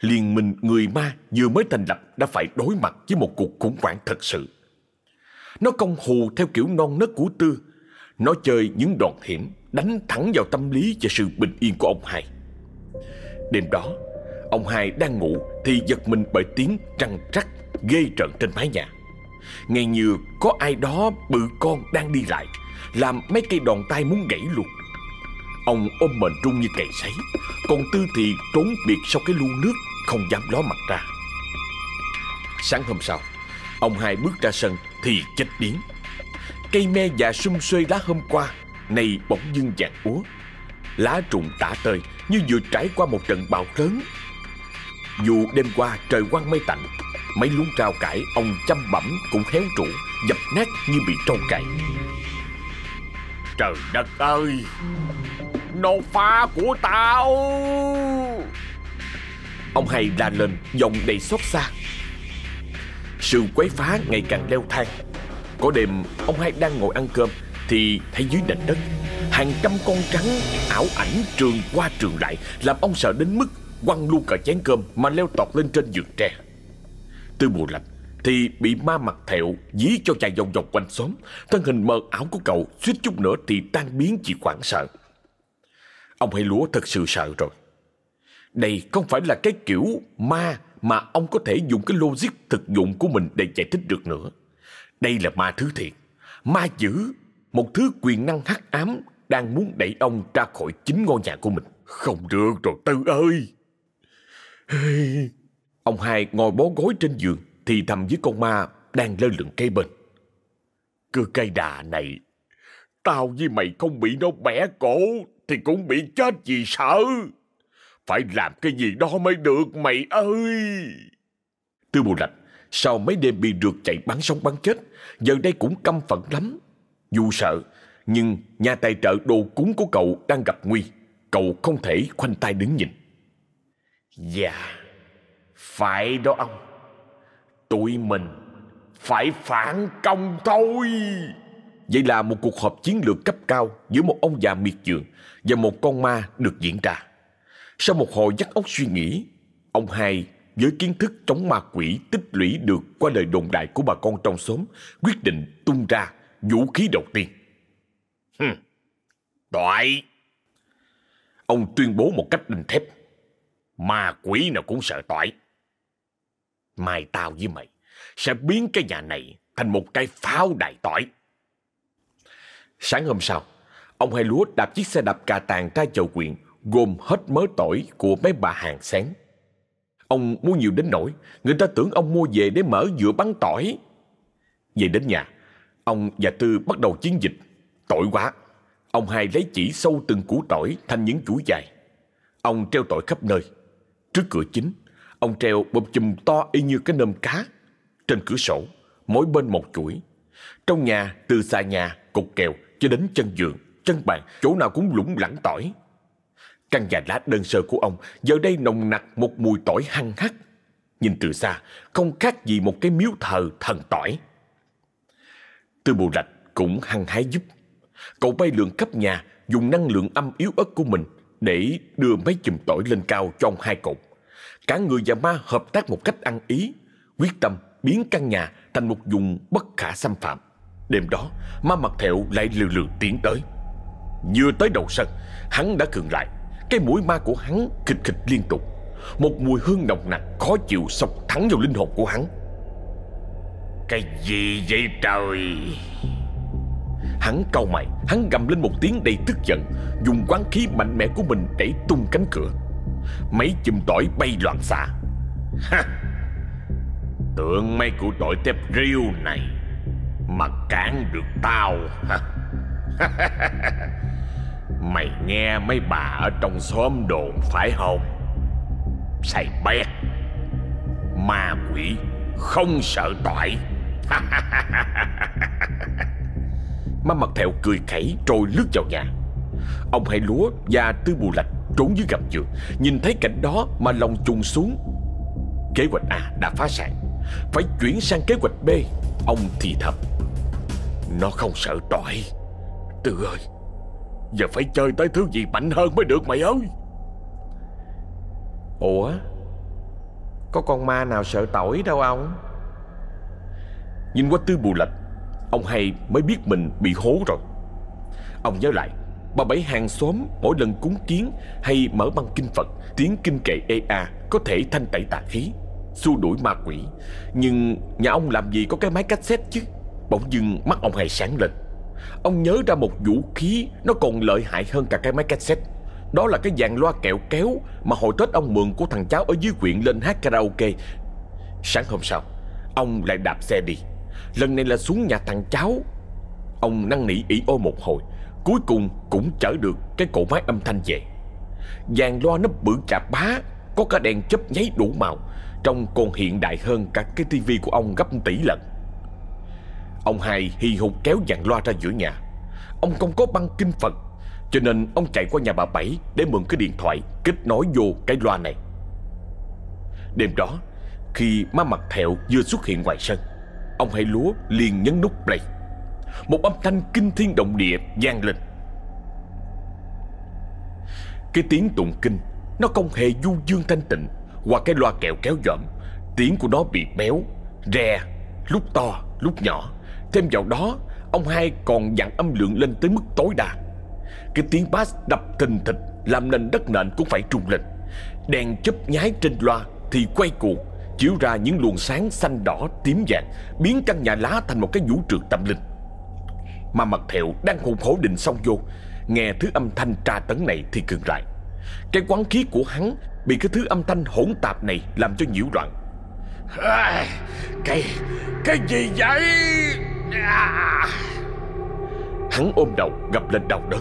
Liên minh người ma vừa mới thành lập Đã phải đối mặt với một cuộc khủng hoảng thật sự. Nó công hù theo kiểu non nớt của Tư. Nó chơi những đòn hiểm đánh thẳng vào tâm lý và sự bình yên của ông hai. Đêm đó, ông hai đang ngủ thì giật mình bởi tiếng trăng trắc ghê rợn trên mái nhà. Nghe như có ai đó bự con đang đi lại, làm mấy cây đòn tay muốn gãy luôn. Ông ôm mền run như cày sấy, còn Tư thì trốn biệt sau cái lu nước, không dám ló mặt ra. Sáng hôm sau, ông hai bước ra sân thì chết điếng. Cây me già sum xuê lá hôm qua nay bỗng dưng vàng úa lá rụng tả tơi như vừa trải qua một trận bão lớn. Dù đêm qua trời quang mây tạnh mấy luống rau cải ông chăm bẩm cũng héo trụ, dập nát như bị trâu cày. Trời đất ơi! Nô pha của tao! Ông hay la lên giọng đầy xót xa. Sự quấy phá ngày càng leo thang. Có đêm ông hai đang ngồi ăn cơm thì thấy dưới nền đất, hàng trăm con trắng, ảo ảnh trường qua trường lại, làm ông sợ đến mức quăng luôn cả chén cơm Mà leo tọt lên trên giường tre. Từ mùa lạnh, thì bị ma mặt thẹo dí cho chạy vòng vòng quanh xóm. Thân hình mờ ảo của cậu suýt chút nữa thì tan biến chỉ khoảng sợ. Ông hay lúa thật sự sợ rồi. Đây không phải là cái kiểu ma mà ông có thể dùng cái logic thực dụng của mình để giải thích được nữa. Đây là ma thứ thiệt. Ma dữ một thứ quyền năng hắc ám đang muốn đẩy ông ra khỏi chính ngôi nhà của mình không được rồi tư ơi ông hai ngồi bó gối trên giường thì thầm với con ma đang lơ lửng cây bên. Cứ cây đà này, tao với mày không bị nó bẻ cổ thì cũng bị chết vì sợ. Phải làm cái gì đó mới được mày ơi. Tư bù lạch, sau mấy đêm bị rượt chạy bắn sống bắn chết, giờ đây cũng căm phẫn lắm. Dù sợ, nhưng nhà tài trợ đồ cúng của cậu đang gặp nguy. Cậu không thể khoanh tay đứng nhìn. Dạ, phải đó ông. Tụi mình phải phản công thôi. Vậy là một cuộc họp chiến lược cấp cao giữa một ông già miệt dường và một con ma được diễn ra. Sau một hồi dắt óc suy nghĩ, ông hai với kiến thức chống ma quỷ tích lũy được qua lời đồn đại của bà con trong xóm quyết định tung ra vũ khí đầu tiên. Hừm, đoại. Ông tuyên bố một cách đinh thép. Ma quỷ nào cũng sợ toại. Mai tao với mày sẽ biến cái nhà này thành một cái pháo đại tỏi. Sáng hôm sau, ông hai lúa đạp chiếc xe đạp cà tàng ra chợ quyện gồm hết mớ tỏi của mấy bà hàng xén. Ông mua nhiều đến nỗi người ta tưởng ông mua về để mở giữa bắn tỏi. Về đến nhà, ông và Tư bắt đầu chiến dịch. tội quá! Ông hai lấy chỉ sâu từng củ tỏi thành những chuỗi dài. Ông treo tỏi khắp nơi. Trước cửa chính, Ông treo một chùm to y như cái nơm cá. Trên cửa sổ, mỗi bên một chuỗi. Trong nhà, từ xa nhà, cục kèo cho đến chân giường, chân bàn, chỗ nào cũng lủng lẳng tỏi. Căn nhà lá đơn sơ của ông giờ đây nồng nặc một mùi tỏi hăng hắc. Nhìn từ xa, không khác gì một cái miếu thờ thần tỏi. Tư bù Lạch cũng hăng hái giúp. Cậu bay lượn khắp nhà, dùng năng lượng âm yếu ớt của mình để đưa mấy chùm tỏi lên cao trong hai cột. Cả người và ma hợp tác một cách ăn ý, quyết tâm biến căn nhà thành một vùng bất khả xâm phạm. Đêm đó, ma mặt thẹo lại lừ lừ tiến tới. Vừa tới đầu sân, hắn đã cường lại. Cái mũi ma của hắn khịch khịch liên tục. Một mùi hương nồng nặc khó chịu sộc thẳng vào linh hồn của hắn. Cái gì vậy trời? Hắn cau mày, hắn gầm lên một tiếng đầy tức giận, dùng quán khí mạnh mẽ của mình đẩy tung cánh cửa. Mấy chùm tỏi bay loạn xạ. Ha, Tưởng mấy cụ tỏi tép riêu này Mà cản được tao hả Mày nghe mấy bà ở trong xóm đồn phải không? Xài bét Ma quỷ không sợ tỏi má mặt thẹo cười khẩy rồi lướt vào nhà. Ông hai lúa và tư bù lạch trốn dưới gầm giường, Nhìn thấy cảnh đó mà lòng trùng xuống. Kế hoạch A đã phá sản, Phải chuyển sang kế hoạch B, Ông thì thầm. Nó không sợ tỏi. Tư ơi, Giờ phải chơi tới thứ gì mạnh hơn mới được mày ơi? Ủa, Có con ma nào sợ tỏi đâu ông? Nhìn qua tư bù lạch Ông hay mới biết mình bị hố rồi Ông nhớ lại Bà Bảy hàng xóm mỗi lần cúng kiến hay mở băng kinh Phật, tiếng kinh kệ ea có thể thanh tẩy tà khí, xua đuổi ma quỷ. Nhưng nhà ông làm gì có cái máy cassette chứ? Bỗng dưng mắt ông hay sáng lên. Ông nhớ ra một vũ khí nó còn lợi hại hơn cả cái máy cassette. Đó là cái dàn loa kẹo kéo mà hồi Tết ông mượn của thằng cháu ở dưới huyện lên hát karaoke. Sáng hôm sau, ông lại đạp xe đi. Lần này là xuống nhà thằng cháu. Ông năn nỉ ỉ ô một hồi. Cuối cùng cũng chở được cái cổ máy âm thanh về. Dàn loa nó bự chà bá, Có cả đèn chớp nháy đủ màu. Trông còn hiện đại hơn cả cái tivi của ông gấp tỷ lần. Ông hai hì hục kéo dàn loa ra giữa nhà. Ông không có băng kinh Phật Cho nên ông chạy qua nhà bà Bảy Để mượn cái điện thoại kết nối vô cái loa này. Đêm đó, Khi má mặt thẹo vừa xuất hiện ngoài sân Ông hai lúa liền nhấn nút play. Một âm thanh kinh thiên động địa vang lên. Cái tiếng tụng kinh, Nó không hề du dương thanh tịnh Qua cái loa kẹo kéo dọm Tiếng của nó bị béo, Rè, Lúc to, Lúc nhỏ. Thêm vào đó, Ông hai còn dặn âm lượng lên tới mức tối đa. Cái tiếng bass đập thình thịch, Làm nền đất nền cũng phải trung lên. Đèn chớp nháy trên loa Thì quay cuồng. Chiếu ra những luồng sáng xanh đỏ tím vàng Biến căn nhà lá thành một cái vũ trường tâm linh. Mà mặt thẹo đang hùng hổ định xong vô Nghe thứ âm thanh tra tấn này thì cường lại. Cái quán khí của hắn Bị cái thứ âm thanh hỗn tạp này Làm cho nhiễu loạn. À, Cái Cái gì vậy? À. Hắn ôm đầu gập lên đau đớn.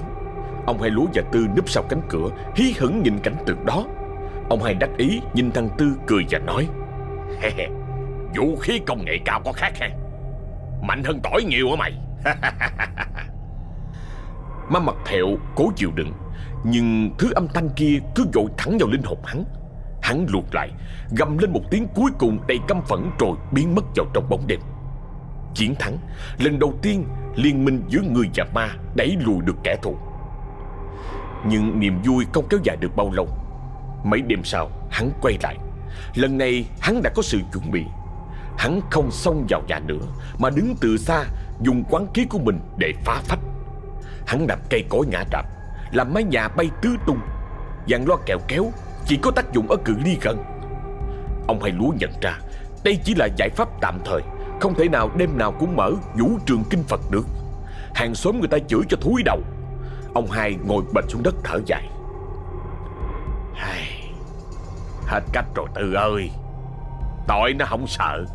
Ông hai lúa và Tư núp sau cánh cửa Hí hửng nhìn cảnh tượng đó. Ông hai đắc ý nhìn thằng Tư cười và nói Vũ khí công nghệ cao có khác ha Mạnh hơn tỏi nhiều hả mày? Má mặt thẹo, cố chịu đựng. Nhưng thứ âm thanh kia cứ dội thẳng vào linh hồn hắn. Hắn luộc lại, Gầm lên một tiếng cuối cùng đầy căm phẫn Rồi biến mất vào trong bóng đêm. Chiến thắng, Lần đầu tiên liên minh giữa người và ma Đẩy lùi được kẻ thù. Nhưng niềm vui không kéo dài được bao lâu. Mấy đêm sau, hắn quay lại. Lần này hắn đã có sự chuẩn bị. Hắn không xông vào nhà nữa, Mà đứng từ xa, Dùng quán khí của mình để phá phách. Hắn đập cây cối ngã rạp Làm mái nhà bay tứ tung. Dàn loa kẹo kéo, Chỉ có tác dụng ở cự ly gần. Ông hai lúa nhận ra, Đây chỉ là giải pháp tạm thời, Không thể nào đêm nào cũng mở vũ trường kinh Phật được. Hàng xóm người ta chửi cho thúi đầu. Ông hai ngồi bệt xuống đất thở dài. Hai Hết cách rồi, Tư ơi. Tội nó không sợ.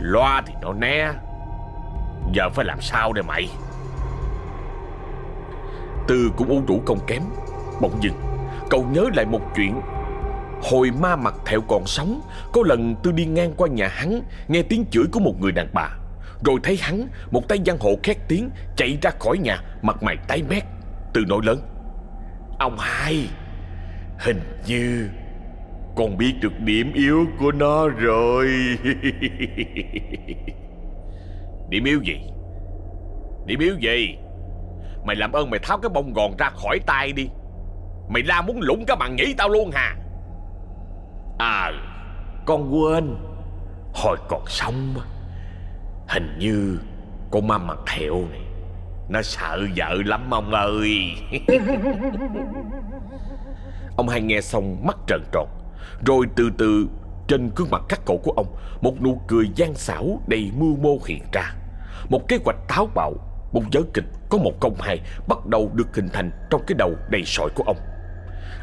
Loa thì nó né. Giờ phải làm sao đây mày? Tư cũng uống đủ không kém, Bỗng dưng Cậu nhớ lại một chuyện. Hồi ma mặt thẹo còn sống, Có lần Tư đi ngang qua nhà hắn, Nghe tiếng chửi của một người đàn bà. Rồi thấy hắn, Một tay giang hộ khét tiếng, Chạy ra khỏi nhà, Mặt mày tái mét. Tư nói lớn, Ông hai, Hình như con biết được điểm yếu của nó rồi. Điểm yếu gì? Điểm yếu gì? Mày làm ơn mày tháo cái bông gòn ra khỏi tay đi. Mày la muốn lũng cái bằng nhĩ tao luôn hả? À Con quên. Hồi còn sống Hình như Con ma mặt thẹo này Nó sợ vợ lắm ông ơi. Ông hai nghe xong mắt trợn tròn rồi từ từ trên gương mặt cắt cổ của ông Một nụ cười gian xảo đầy mưu mô hiện ra. Một kế hoạch táo bạo Một giới kịch có một công hài Bắt đầu được hình thành trong cái đầu đầy sỏi của ông.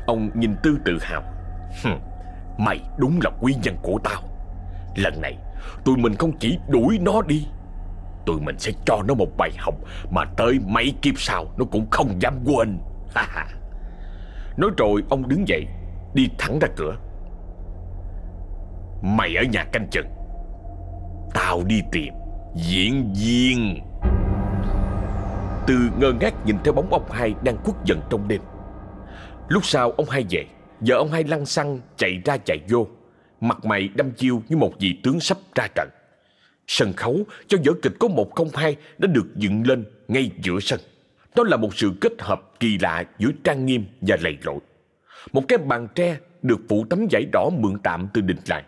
Ông nhìn Tư tự hào. Hừm, Mày đúng là quý nhân của tao. Lần này Tụi mình không chỉ đuổi nó đi Tụi mình sẽ cho nó một bài học Mà tới mấy kiếp sau Nó cũng không dám quên. Nói rồi ông đứng dậy Đi thẳng ra cửa. Mày ở nhà canh chừng. Tao đi tìm. Diễn viên. Từ ngơ ngác nhìn theo bóng ông hai Đang khuất dần trong đêm. Lúc sau ông hai về, Vợ ông hai lăn xăng chạy ra chạy vô. Mặt mày đâm chiêu như một vị tướng sắp ra trận. Sân khấu cho vở kịch có một không hai Đã được dựng lên ngay giữa sân. Đó là một sự kết hợp kỳ lạ giữa trang nghiêm và lầy lội. Một cái bàn tre được phủ tấm vải đỏ mượn tạm từ đình làng.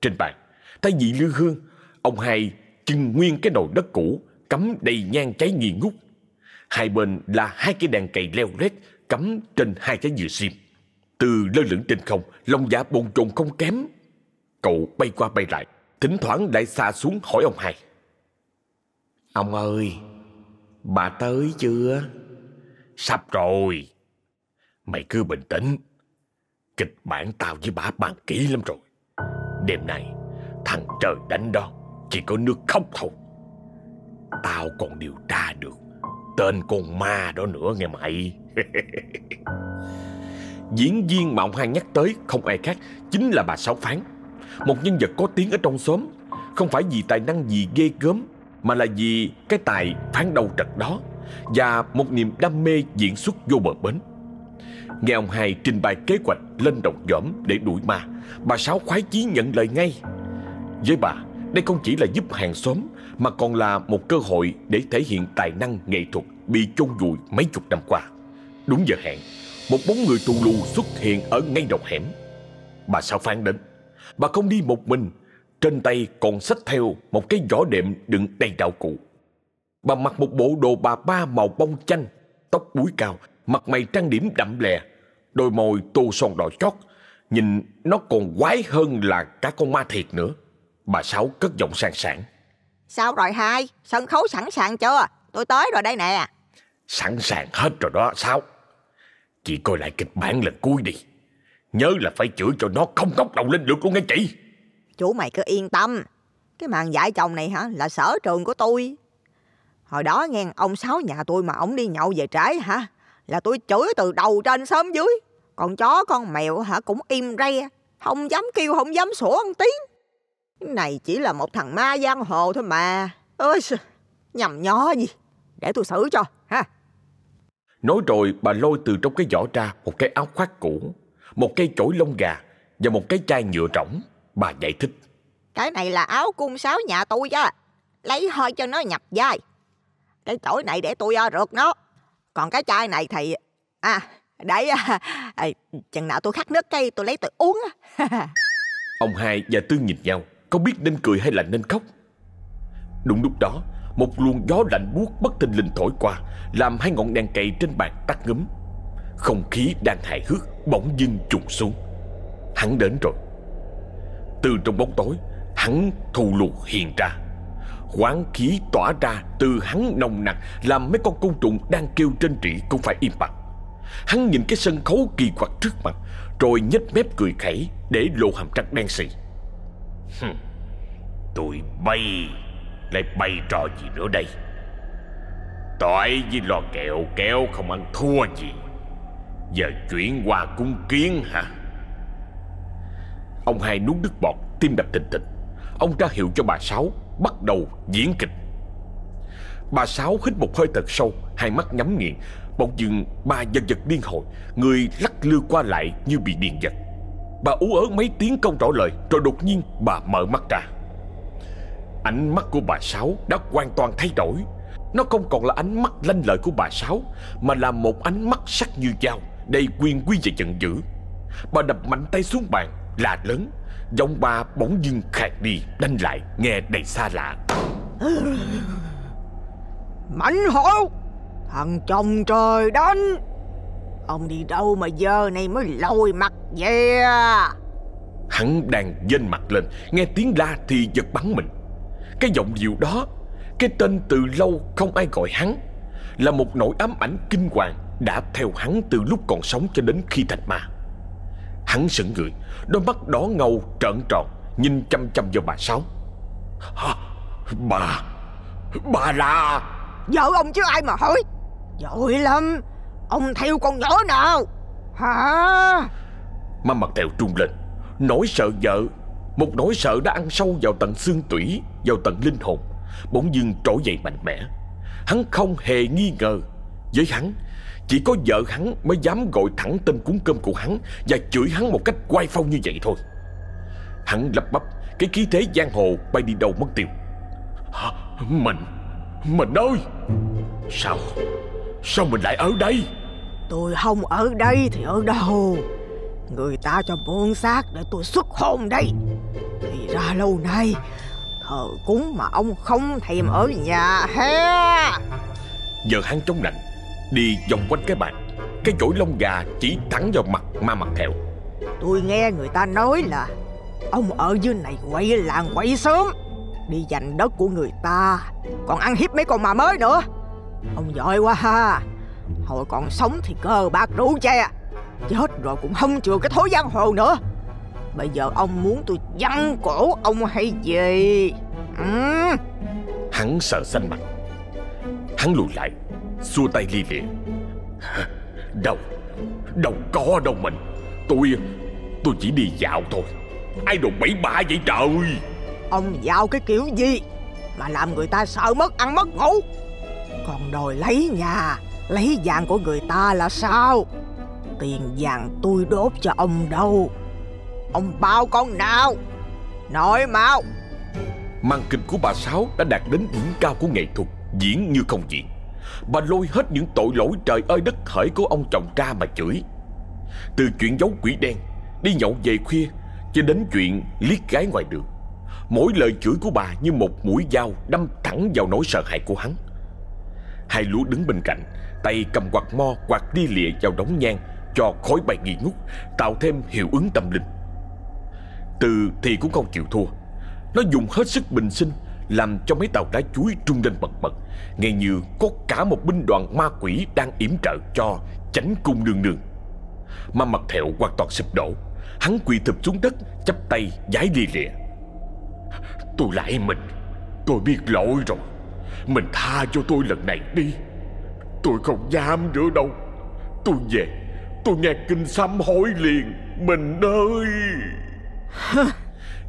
Trên bàn, thay vì lư hương Ông hai chưng nguyên cái nồi đất cũ Cắm đầy nhang cháy nghi ngút. Hai bên là hai cái đèn cày leo lét Cắm trên hai cái dừa xiêm. Từ lơ lửng trên không Lòng dạ bồn chồn không kém. Cậu bay qua bay lại Thỉnh thoảng lại xa xuống hỏi ông hai. Ông ơi Bà tới chưa? Sắp rồi. Mày cứ bình tĩnh. Kịch bản tao với bà bàn kỹ lắm rồi Đêm nay, Thằng trời đánh đó, Chỉ có nước khóc thôi. Tao còn điều tra được Tên con ma đó nữa nghe mày. Diễn viên mà ông hai nhắc tới không ai khác Chính là bà Sáu Phán. Một nhân vật có tiếng ở trong xóm, Không phải vì tài năng gì ghê gớm, Mà là vì cái tài phán đầu trật đó Và một niềm đam mê diễn xuất vô bờ bến. Nghe ông hai trình bày kế hoạch lên đồng dõm để đuổi ma, Bà Sáu khoái chí nhận lời ngay. Với bà, đây không chỉ là giúp hàng xóm, Mà còn là một cơ hội để thể hiện tài năng nghệ thuật Bị chôn vùi mấy chục năm qua. Đúng giờ hẹn, Một bóng người tù lù xuất hiện ở ngay đầu hẻm. Bà Sáu phán đến, Bà không đi một mình, Trên tay còn xách theo một cái giỏ đệm đựng đầy đạo cụ. Bà mặc một bộ đồ bà ba màu bông chanh, Tóc búi cao Mặt mày trang điểm đậm lè Đôi môi tô son đỏ chót Nhìn nó còn quái hơn là cả con ma thiệt nữa. Bà Sáu cất giọng sang sảng. Sao rồi hai? Sân khấu sẵn sàng chưa? Tôi tới rồi đây nè. Sẵn sàng hết rồi đó Sáu. Chị coi lại kịch bản lần cuối đi. Nhớ là phải chữa cho nó không cốc đầu lên được luôn nghe chị. Chú mày cứ yên tâm. Cái màn dạy chồng này hả? Là sở trường của tôi. Hồi đó nghe ông Sáu nhà tôi mà ông đi nhậu về trái hả Là tôi chửi từ đầu trên sớm dưới. Còn chó con mèo hả cũng im re Không dám kêu không dám sủa một tiếng. Cái này chỉ là một thằng ma giang hồ thôi mà. Ôi nhầm nhó gì? Để tôi xử cho ha. Nói rồi bà lôi từ trong cái giỏ ra một cái áo khoác cũ Một cây chổi lông gà Và một cái chai nhựa rỗng. Bà giải thích. Cái này là áo cung sáo nhà tôi chứ Lấy hơi cho nó nhập vai. Cái chổi này để tôi uh, rượt nó còn cái chai này thì À để à, à, chừng nào tôi khát nước cây tôi lấy tôi uống Ông hai và Tư nhìn nhau Không biết nên cười hay là nên khóc? Đúng lúc đó Một luồng gió lạnh buốt bất thình lình thổi qua Làm hai ngọn đèn cậy trên bàn tắt ngấm. Không khí đang hài hước Bỗng dưng trùng xuống. Hắn đến rồi. Từ trong bóng tối Hắn thù lù hiện ra. Quán khí tỏa ra từ hắn nồng nặc Làm mấy con côn trùng đang kêu trên trị cũng phải im bặt. Hắn nhìn cái sân khấu kỳ quặc trước mặt, Rồi nhếch mép cười khẩy Để lộ hàm răng đen xì. Tụi bay Lại bay trò gì nữa đây? Tỏi với lò kẹo kéo không ăn thua gì. Giờ chuyển qua cung kiến hả? Ông hai nuốt nước bọt, Tim đập tình tình. Ông ra hiệu cho bà Sáu. Bắt đầu diễn kịch. Bà Sáu hít một hơi thật sâu, Hai mắt nhắm nghiền. Bỗng dưng, bà giật giật điên hồi, Người lắc lư qua lại như bị điện giật. Bà ú ớ mấy tiếng không rõ lời, Rồi đột nhiên bà mở mắt ra. Ánh mắt của bà Sáu đã hoàn toàn thay đổi. Nó không còn là ánh mắt lanh lợi của bà Sáu, Mà là một ánh mắt sắc như dao, Đầy quyền quy và giận dữ. Bà đập mạnh tay xuống bàn Là lớn. Giọng bà bỗng dưng khạc đi Đanh lại nghe đầy xa lạ. Mạnh hổ Thằng chồng trời đánh Ông đi đâu mà giờ này mới lôi mặt về Hắn đang dên mặt lên Nghe tiếng la thì giật bắn mình. Cái giọng điệu đó Cái tên từ lâu không ai gọi hắn Là một nỗi ám ảnh kinh hoàng Đã theo hắn từ lúc còn sống cho đến khi thành ma Hắn sững người Đôi mắt đỏ ngầu trợn tròn Nhìn chăm chăm vào bà Sáu. Hả? Bà Bà là Vợ ông chứ ai mà hỏi. Dội lắm Ông theo con nhỏ nào? Hả? Má mặt tèo trung lên Nỗi sợ vợ Một nỗi sợ đã ăn sâu vào tận xương tủy Vào tận linh hồn Bỗng dưng trỗi dậy mạnh mẽ. Hắn không hề nghi ngờ Với hắn Chỉ có vợ hắn mới dám gọi thẳng tên cuốn cơm của hắn Và chửi hắn một cách quay phong như vậy thôi. Hắn lắp bắp Cái khí thế giang hồ bay đi đâu mất tiêu. Hả? Mình? Mình ơi! Sao? Sao mình lại ở đây? Tôi không ở đây thì ở đâu? Người ta cho mượn xác để tôi xuất hồn đây. Thì ra lâu nay Thờ cúng mà ông không thèm ở nhà ha Giờ hắn chống nạnh Đi vòng quanh cái bàn. Cái chổi lông gà chỉ thẳng vào mặt ma mặt thẹo. Tôi nghe người ta nói là Ông ở dưới này quậy làng quậy sớm. Đi giành đất của người ta Còn ăn hiếp mấy con mà mới nữa. Ông giỏi quá ha. Hồi còn sống thì cờ bạc rượu che. Chết rồi cũng không chừa cái thối giang hồ nữa. Bây giờ ông muốn tôi văng cổ ông hay gì? Ừ. Hắn sợ xanh mặt. Hắn lùi lại Xua tay li lịa Đâu? Đâu có đâu mình. Tôi Tôi chỉ đi dạo thôi. Ai đồ bẫy bạ vậy trời? Ông dạo cái kiểu gì Mà làm người ta sợ mất ăn mất ngủ? Còn đòi lấy nhà Lấy vàng của người ta là sao? Tiền vàng tôi đốt cho ông đâu. Ông bao con nào? Nói mau. Màn kịch của bà Sáu đã đạt đến đỉnh cao của nghệ thuật Diễn như không diễn Bà lôi hết những tội lỗi trời ơi đất khởi của ông chồng ra mà chửi. Từ chuyện giấu quỷ đen, Đi nhậu về khuya, Cho đến chuyện liếc gái ngoài đường. Mỗi lời chửi của bà như một mũi dao Đâm thẳng vào nỗi sợ hãi của hắn. Hai lũ đứng bên cạnh, Tay cầm quạt mo quạt đi lịa vào đống nhang Cho khói bay nghi ngút, Tạo thêm hiệu ứng tâm linh. Từ thì cũng không chịu thua. Nó dùng hết sức bình sinh làm cho mấy tàu đá chuối trung lên bật bật. Nghe như có cả một binh đoàn ma quỷ Đang yểm trợ cho chánh cung nương nương. Mà mặt thẹo hoàn toàn sụp đổ, Hắn quỳ thụp xuống đất, chắp tay giái lia lịa. Tôi lại mình, Tôi biết lỗi rồi. Mình tha cho tôi lần này đi. Tôi không dám nữa đâu. Tôi về, Tôi nghe kinh sám hối liền, Mình ơi.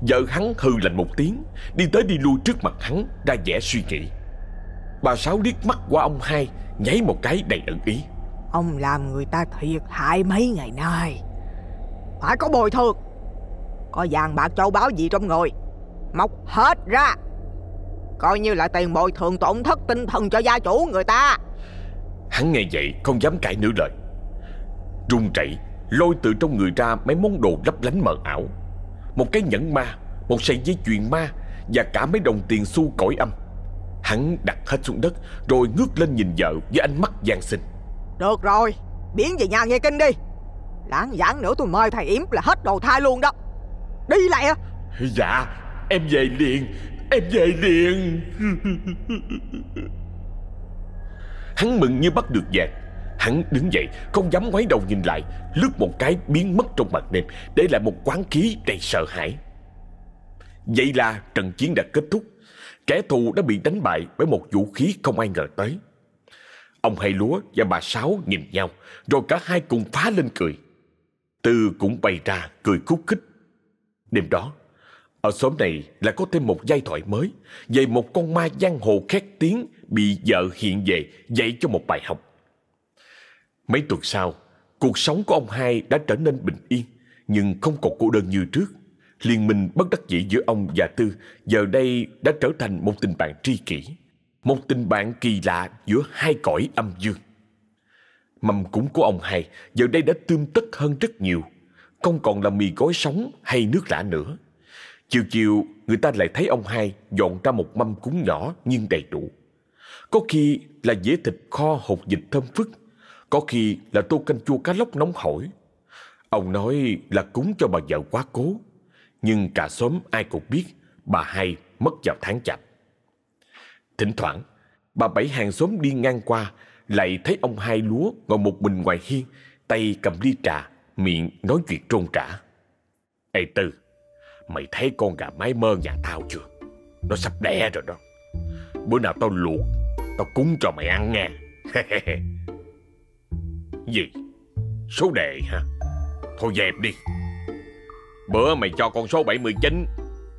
Vợ hắn hư lạnh một tiếng Đi tới đi lui trước mặt hắn Ra vẻ suy nghĩ. Bà Sáu liếc mắt qua ông hai Nháy một cái đầy ẩn ý. Ông làm người ta thiệt hại mấy ngày nay. Phải có bồi thường. Có vàng bạc châu báu gì trong người. Móc hết ra. Coi như là tiền bồi thường tổn thất tinh thần cho gia chủ người ta. Hắn nghe vậy không dám cãi nửa lời. Run rẩy Lôi từ trong người ra mấy món đồ lấp lánh mờ ảo Một cái nhẫn ma Một sợi dây chuyền ma Và cả mấy đồng tiền xu cõi âm. Hắn đặt hết xuống đất Rồi ngước lên nhìn vợ với ánh mắt gian sinh. Được rồi Biến về nhà nghe kinh đi. Lãng giảng nữa tôi mời thầy yếm là hết đồ thai luôn đó. Đi lại à Dạ Em về liền Em về liền. Hắn mừng như bắt được vàng Hắn đứng dậy, Không dám ngoái đầu nhìn lại, Lướt một cái biến mất trong mặt đêm. Để lại một quán khí đầy sợ hãi. Vậy là trận chiến đã kết thúc. Kẻ thù đã bị đánh bại Bởi một vũ khí không ai ngờ tới. Ông hai lúa và bà Sáu nhìn nhau, Rồi cả hai cùng phá lên cười. Tư cũng bày ra cười khúc khích. Đêm đó, Ở xóm này lại có thêm một giai thoại mới Về một con ma giang hồ khét tiếng Bị vợ hiện về Dạy cho một bài học. Mấy tuần sau, Cuộc sống của ông hai đã trở nên bình yên, Nhưng không còn cô đơn như trước. Liên minh bất đắc dĩ giữa ông và Tư Giờ đây đã trở thành một tình bạn tri kỷ, Một tình bạn kỳ lạ giữa hai cõi âm dương. Mâm cúng của ông hai giờ đây đã tươm tất hơn rất nhiều, Không còn là mì gói sống hay nước lã nữa. Chiều chiều, người ta lại thấy ông hai dọn ra một mâm cúng nhỏ nhưng đầy đủ. Có khi là dĩa thịt kho hột vịt thơm phức có khi là tô canh chua cá lóc nóng hổi. Ông nói là cúng cho bà vợ quá cố. Nhưng cả xóm ai cũng biết bà hai mất vào tháng chạp. Thỉnh thoảng, bà bảy hàng xóm đi ngang qua, lại thấy ông hai lúa ngồi một mình ngoài hiên, tay cầm ly trà, miệng nói chuyện trôn trả. Ê tư, mày thấy con gà mái mơ nhà tao chưa? Nó sắp đẻ rồi đó. Bữa nào tao luộc, tao cúng cho mày ăn nghe. gì? Số đề hả? Thôi dẹp đi. Bữa mày cho con số 79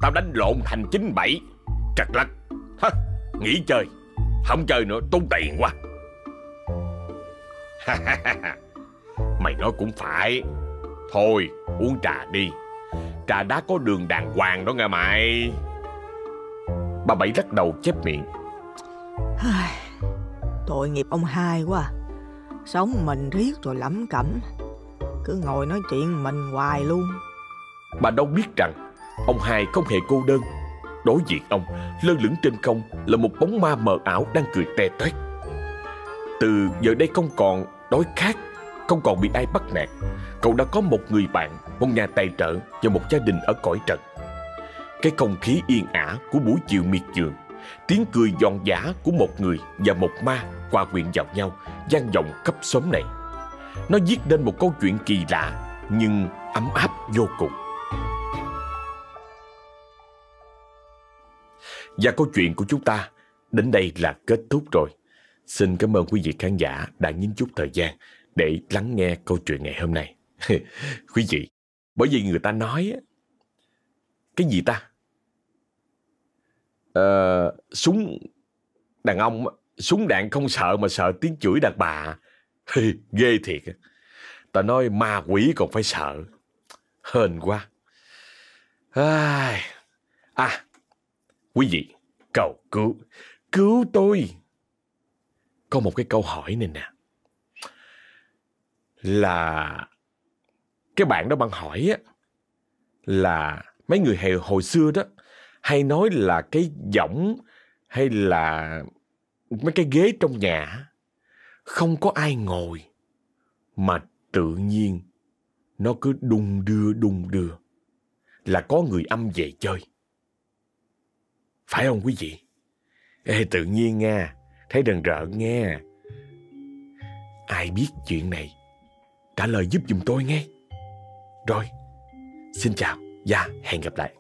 tao đánh lộn thành 97 trật lắc. Hả? nghỉ chơi. Không chơi nữa, tốn tiền quá. Mày nói cũng phải. Thôi, uống trà đi. Trà đá có đường đàng hoàng đó nghe mày. Bà Bảy lắc đầu chép miệng. Tội nghiệp ông hai quá à. Sống mình riết rồi lẩm cẩm. Cứ ngồi nói chuyện mình hoài luôn. Bà đâu biết rằng, Ông hai không hề cô đơn. Đối diện ông, Lơ lửng trên không Là một bóng ma mờ ảo đang cười te toét. Từ giờ đây không còn đói khát, Không còn bị ai bắt nạt. Cậu đã có một người bạn, Một nhà tài trợ Và một gia đình ở cõi trần. Cái không khí yên ả của buổi chiều miệt vườn Tiếng cười giòn giả của một người Và một ma hòa quyện vào nhau gian vọng khắp xóm này Nó viết nên một câu chuyện kỳ lạ Nhưng ấm áp vô cùng Và câu chuyện của chúng ta đến đây là kết thúc rồi. Xin cảm ơn quý vị khán giả đã nhín chút thời gian để lắng nghe câu chuyện ngày hôm nay. quý vị, bởi vì người ta nói cái gì ta? Ờ, súng đàn ông súng đạn không sợ mà sợ tiếng chửi đàn bà. Ghê thiệt. Ta nói ma quỷ còn phải sợ. Hên quá. À, à quý vị, cầu cứu, cứu tôi. Có một cái câu hỏi này nè. Là cái bạn đó bạn hỏi á là mấy người hồi xưa đó hay nói là cái võng hay là mấy cái ghế trong nhà không có ai ngồi mà tự nhiên nó cứ đung đưa đung đưa là có người âm về chơi. Phải không quý vị? Ê, tự nhiên nha, thấy đần rợn nghe. Ai biết chuyện này, trả lời giúp giùm tôi nghe. Rồi, xin chào và hẹn gặp lại.